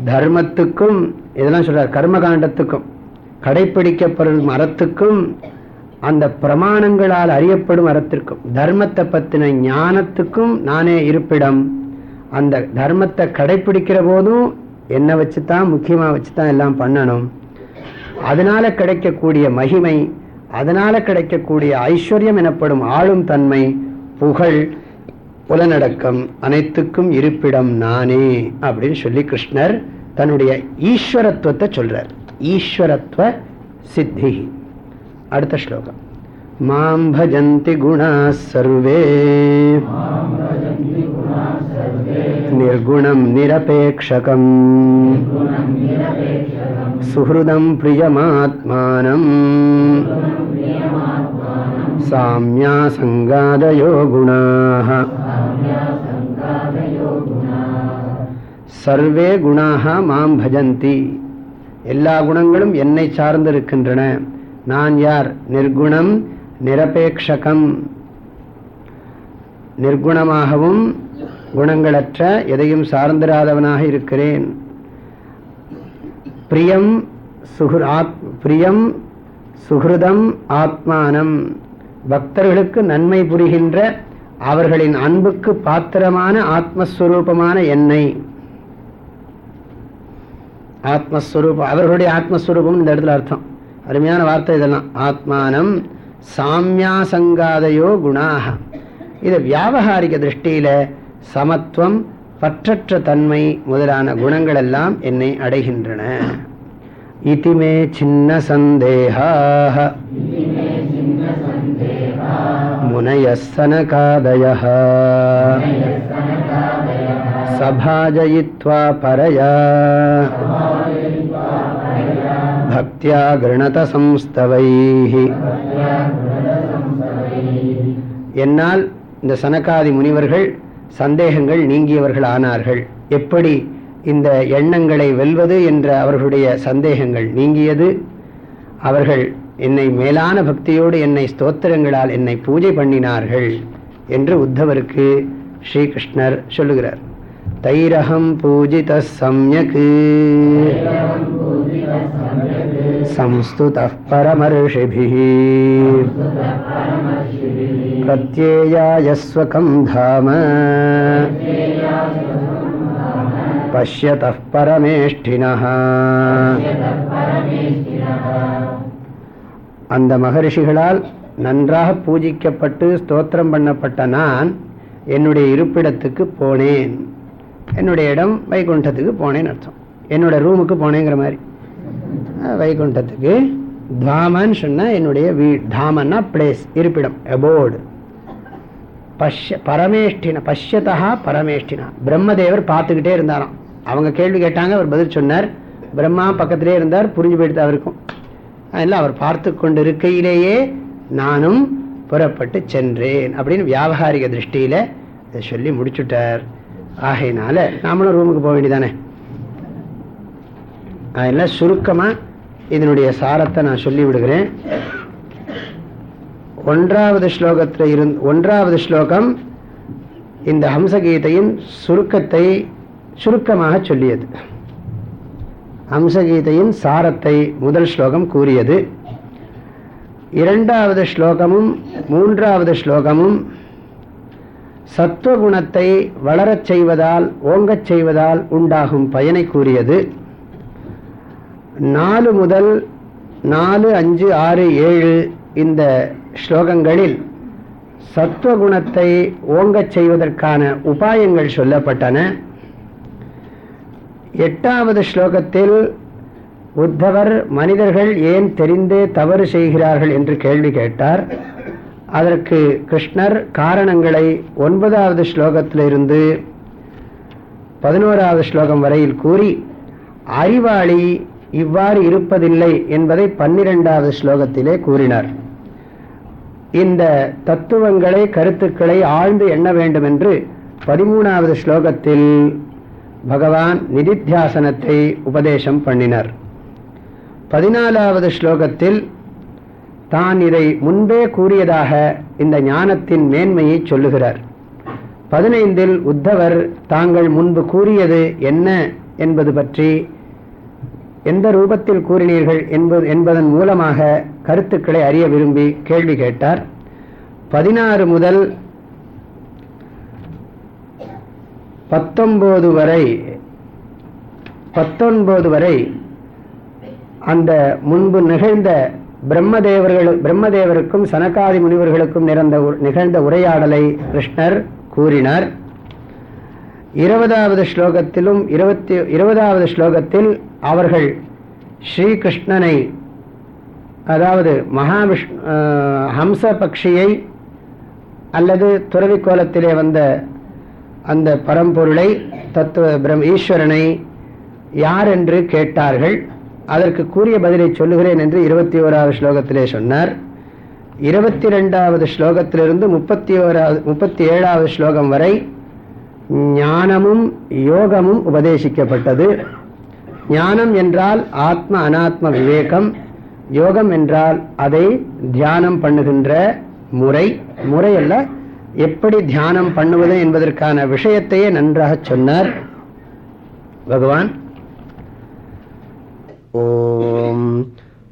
தர்மத்துக்கும் இதெல்லாம் சொல்றார் கர்மகாண்டத்துக்கும் கடைப்பிடிக்கப்படும் அறத்துக்கும் அந்த பிரமாணங்களால் அறியப்படும் அறத்திற்கும் தர்மத்தை பற்றின ஞானத்துக்கும் நானே இருப்பிடம். அந்த தர்மத்தை கடைப்பிடிக்கிற போதும் என்னை முக்கியமாக வச்சு தான் எல்லாம் பண்ணணும். அதனால கிடைக்கக்கூடிய மகிமை அதனால கிடைக்கக்கூடிய ஐஸ்வர்யம் எனப்படும் ஆளும் தன்மை புகழ் புலனடக்கம் அனைத்துக்கும் இருப்பிடம் நானே அப்படின்னு சொல்லி கிருஷ்ணர் தன்னுடைய ஈஸ்வரத்துவத்தை சொல்றார். ஈஸ்வரத்துவ சித்தி அடுத்த ஸ்லோகம். மாம் பஜந்தி குணா சர்வே நிர்குணம் நிரபேக்ஷகம் சுஹൃதம் பிரியமாத்மானம் சாமியாசங்காதயோ குணாக சர்வே குணாக மாம் பஜந்தி எல்லா குணங்களும் என்னை சார்ந்திருக்கின்றன. நான் யார்? நிர்குணம் நிரபேட்சகம் நிர்குணமாகவும் குணங்களற்ற எதையும் சார்ந்திராதவனாக இருக்கிறேன். பிரியம் சுகுராத் ஆத் பிரியம் சுகிருதம் ஆத்மானம். பக்தர்களுக்கு நன்மை புரிகின்ற அவர்களின் அன்புக்கு பாத்திரமான ஆத்மஸ்வரூபமான என்னை. ஆத்மஸ்வரூபம் அவர்களுடைய ஆத்மஸ்வரூபம் இந்த இடத்துல அர்த்தம். அருமையான வார்த்தை இதெல்லாம். ஆத்மானம் சாமியாசங்காதையோ குணாக இது வியாபகாரிக திருஷ்டியில சமத்துவம் பற்றற்ற தன்மை முதலான குணங்கள் எல்லாம் என்னை அடைகின்றன. இதிமே சின்ன சந்தேகாக முனையசனகாதய சபாஜயித்வா பரயா. என்னால் இந்த சனகாதி முனிவர்கள் சந்தேகங்கள் நீங்கியவர்கள் ஆனார்கள் எப்படி இந்த எண்ணங்களை வெல்வது என்ற அவர்களுடைய சந்தேகங்கள் நீங்கியது? அவர்கள் என்னை மேலான பக்தியோடு என்னை ஸ்தோத்திரங்களால் என்னை பூஜை பண்ணினார்கள் என்று உத்தவருக்கு ஸ்ரீகிருஷ்ணர் சொல்லுகிறார். தைரகம் பூஜித சம்யக் संस्तुतः परमर्षिभिः प्रत्येयाय स्वकं धाम पश्यतः परमेष्ठिनः அந்த மகரிஷிகளால் நன்றாக பூஜிக்கப்பட்டு ஸ்தோத்திரம் பண்ணப்பட்ட நான் என்னுடைய இருப்பிடத்துக்கு போனேன் என்னுடைய இடம் வைகுண்டத்துக்கு போனேன்னு அர்த்தம். என்னோட ரூமுக்கு போனேங்கிற மாதிரி. வைகுண்டத்துக்கு தாமன்னு சொன்னால் என்னுடைய வீ தாமன்னா பிளேஸ் இருப்பிடம் அபோர்டு பஷ்ய பரமேஷ்டினா பஷ்யதா பரமேஷ்டினா. பிரம்மதேவர் பார்த்துக்கிட்டே இருந்தாராம். அவங்க கேள்வி கேட்டாங்க அவர் பதில் சொன்னார். பிரம்மா பக்கத்திலே இருந்தார் புரிஞ்சு போயிட்டு அவருக்கும். அதனால் அவர் பார்த்து கொண்டு இருக்கையிலேயே நானும் புறப்பட்டு சென்றேன் அப்படின்னு வியாபாரிக திருஷ்டியில் சொல்லி முடிச்சுட்டார். ஆகையினால நாமளும் ரூமுக்கு போக வேண்டியதானே? அதெல்லாம் சுருக்கமா இதனுடைய சாரத்தை நான் சொல்லி விடுகிறேன். ஒன்றாவது ஸ்லோகத்தில் இருந் ஒன்றாவது ஸ்லோகம் இந்த ஹம்சகீதையின் சுருக்கத்தை சுருக்கமாக சொல்லியது. ஹம்சகீதையின் சாரத்தை முதல் ஸ்லோகம் கூறியது. இரண்டாவது ஸ்லோகமும் மூன்றாவது ஸ்லோகமும் சத்துவகுணத்தை வளரச் செய்வதால் ஓங்கச் செய்வதால் உண்டாகும் பயனை கூறியது. நாலு முதல் நாலு அஞ்சு ஆறு ஏழு இந்த ஸ்லோகங்களில் சத்துவகுணத்தை ஓங்கச் செய்வதற்கான உபாயங்கள் சொல்லப்பட்டன. எட்டாவது ஸ்லோகத்தில் உத்தவர் மனிதர்கள் ஏன் தெரிந்தே தவறு செய்கிறார்கள்? என்று கேள்வி கேட்டார். அதற்கு கிருஷ்ணர் காரணங்களை ஒன்பதாவது ஸ்லோகத்திலிருந்து பதினோராவது ஸ்லோகம் வரையில் கூறி அறிவாளி இவ்வாறு இருப்பதில்லை என்பதை பன்னிரெண்டாவது ஸ்லோகத்திலே கூறினார். இந்த தத்துவங்களை கருத்துக்களை ஆழ்ந்து எண்ண வேண்டும் என்று பதிமூணாவது ஸ்லோகத்தில் பகவான் நிதித்தியாசனத்தை உபதேசம் பண்ணினார். பதினாலாவது ஸ்லோகத்தில் தான் இதை முன்பே கூறியதாக இந்த ஞானத்தின் மேன்மையை சொல்லுகிறார். பதினைந்தில் உத்தவர் தாங்கள் முன்பு கூறியது என்ன என்பது பற்றி எந்த ரூபத்தில் கூறினீர்கள் என்பது என்பதன் மூலமாக கருத்துக்களை அறிய விரும்பி கேள்வி கேட்டார். பதினாறு முதல் பத்தொன்பது வரை பத்தொன்பது வரை அந்த முன்பு நிகழ்ந்த பிரம்மதேவர்கள் பிரம்மதேவருக்கும் சனகாதி முனிவர்களுக்கும் நிறந்த நிகழ்ந்த உரையாடலை கிருஷ்ணர் கூறினார். இருபதாவது ஸ்லோகத்திலும் இருபத்தி இருபதாவது ஸ்லோகத்தில் அவர்கள் ஸ்ரீகிருஷ்ணனை அதாவது மகாவிஷ்ணு ஹம்ச பக்ஷியை அல்லது துறவி கோலத்திலே வந்த அந்த பரம்பொருளை தத்துவ பிரம் ஈஸ்வரனை யார் என்று கேட்டார்கள். அதற்கு கூறிய பதிலை சொல்லுகிறேன் என்று இருபத்தி ஓராவது ஸ்லோகத்திலே சொன்னார். இருபத்தி ரெண்டாவது ஸ்லோகத்திலிருந்து முப்பத்தி ஓராவது முப்பத்தி ஏழாவது ஸ்லோகம் வரை ஞானமும் யோகமும் உபதேசிக்கப்பட்டது. ஞானம் என்றால் ஆத்ம அனாத்ம விவேகம். யோகம் என்றால் அதை தியானம் பண்ணுகின்ற முறை. முறையல்ல எப்படி தியானம் பண்ணுவது என்பதற்கான விஷயத்தையே நன்றாக சொன்னார். பகவான் ॐ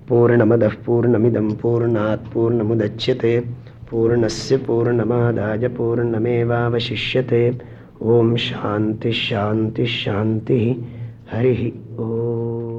पूर्णमदः पूर्णमिदं पूर्णात् पूर्णमुदच्यते पूर्णस्य पूर्णमादाय पूर्णमेवशिष्य ओम शांति शांति शांति। हरि ओम।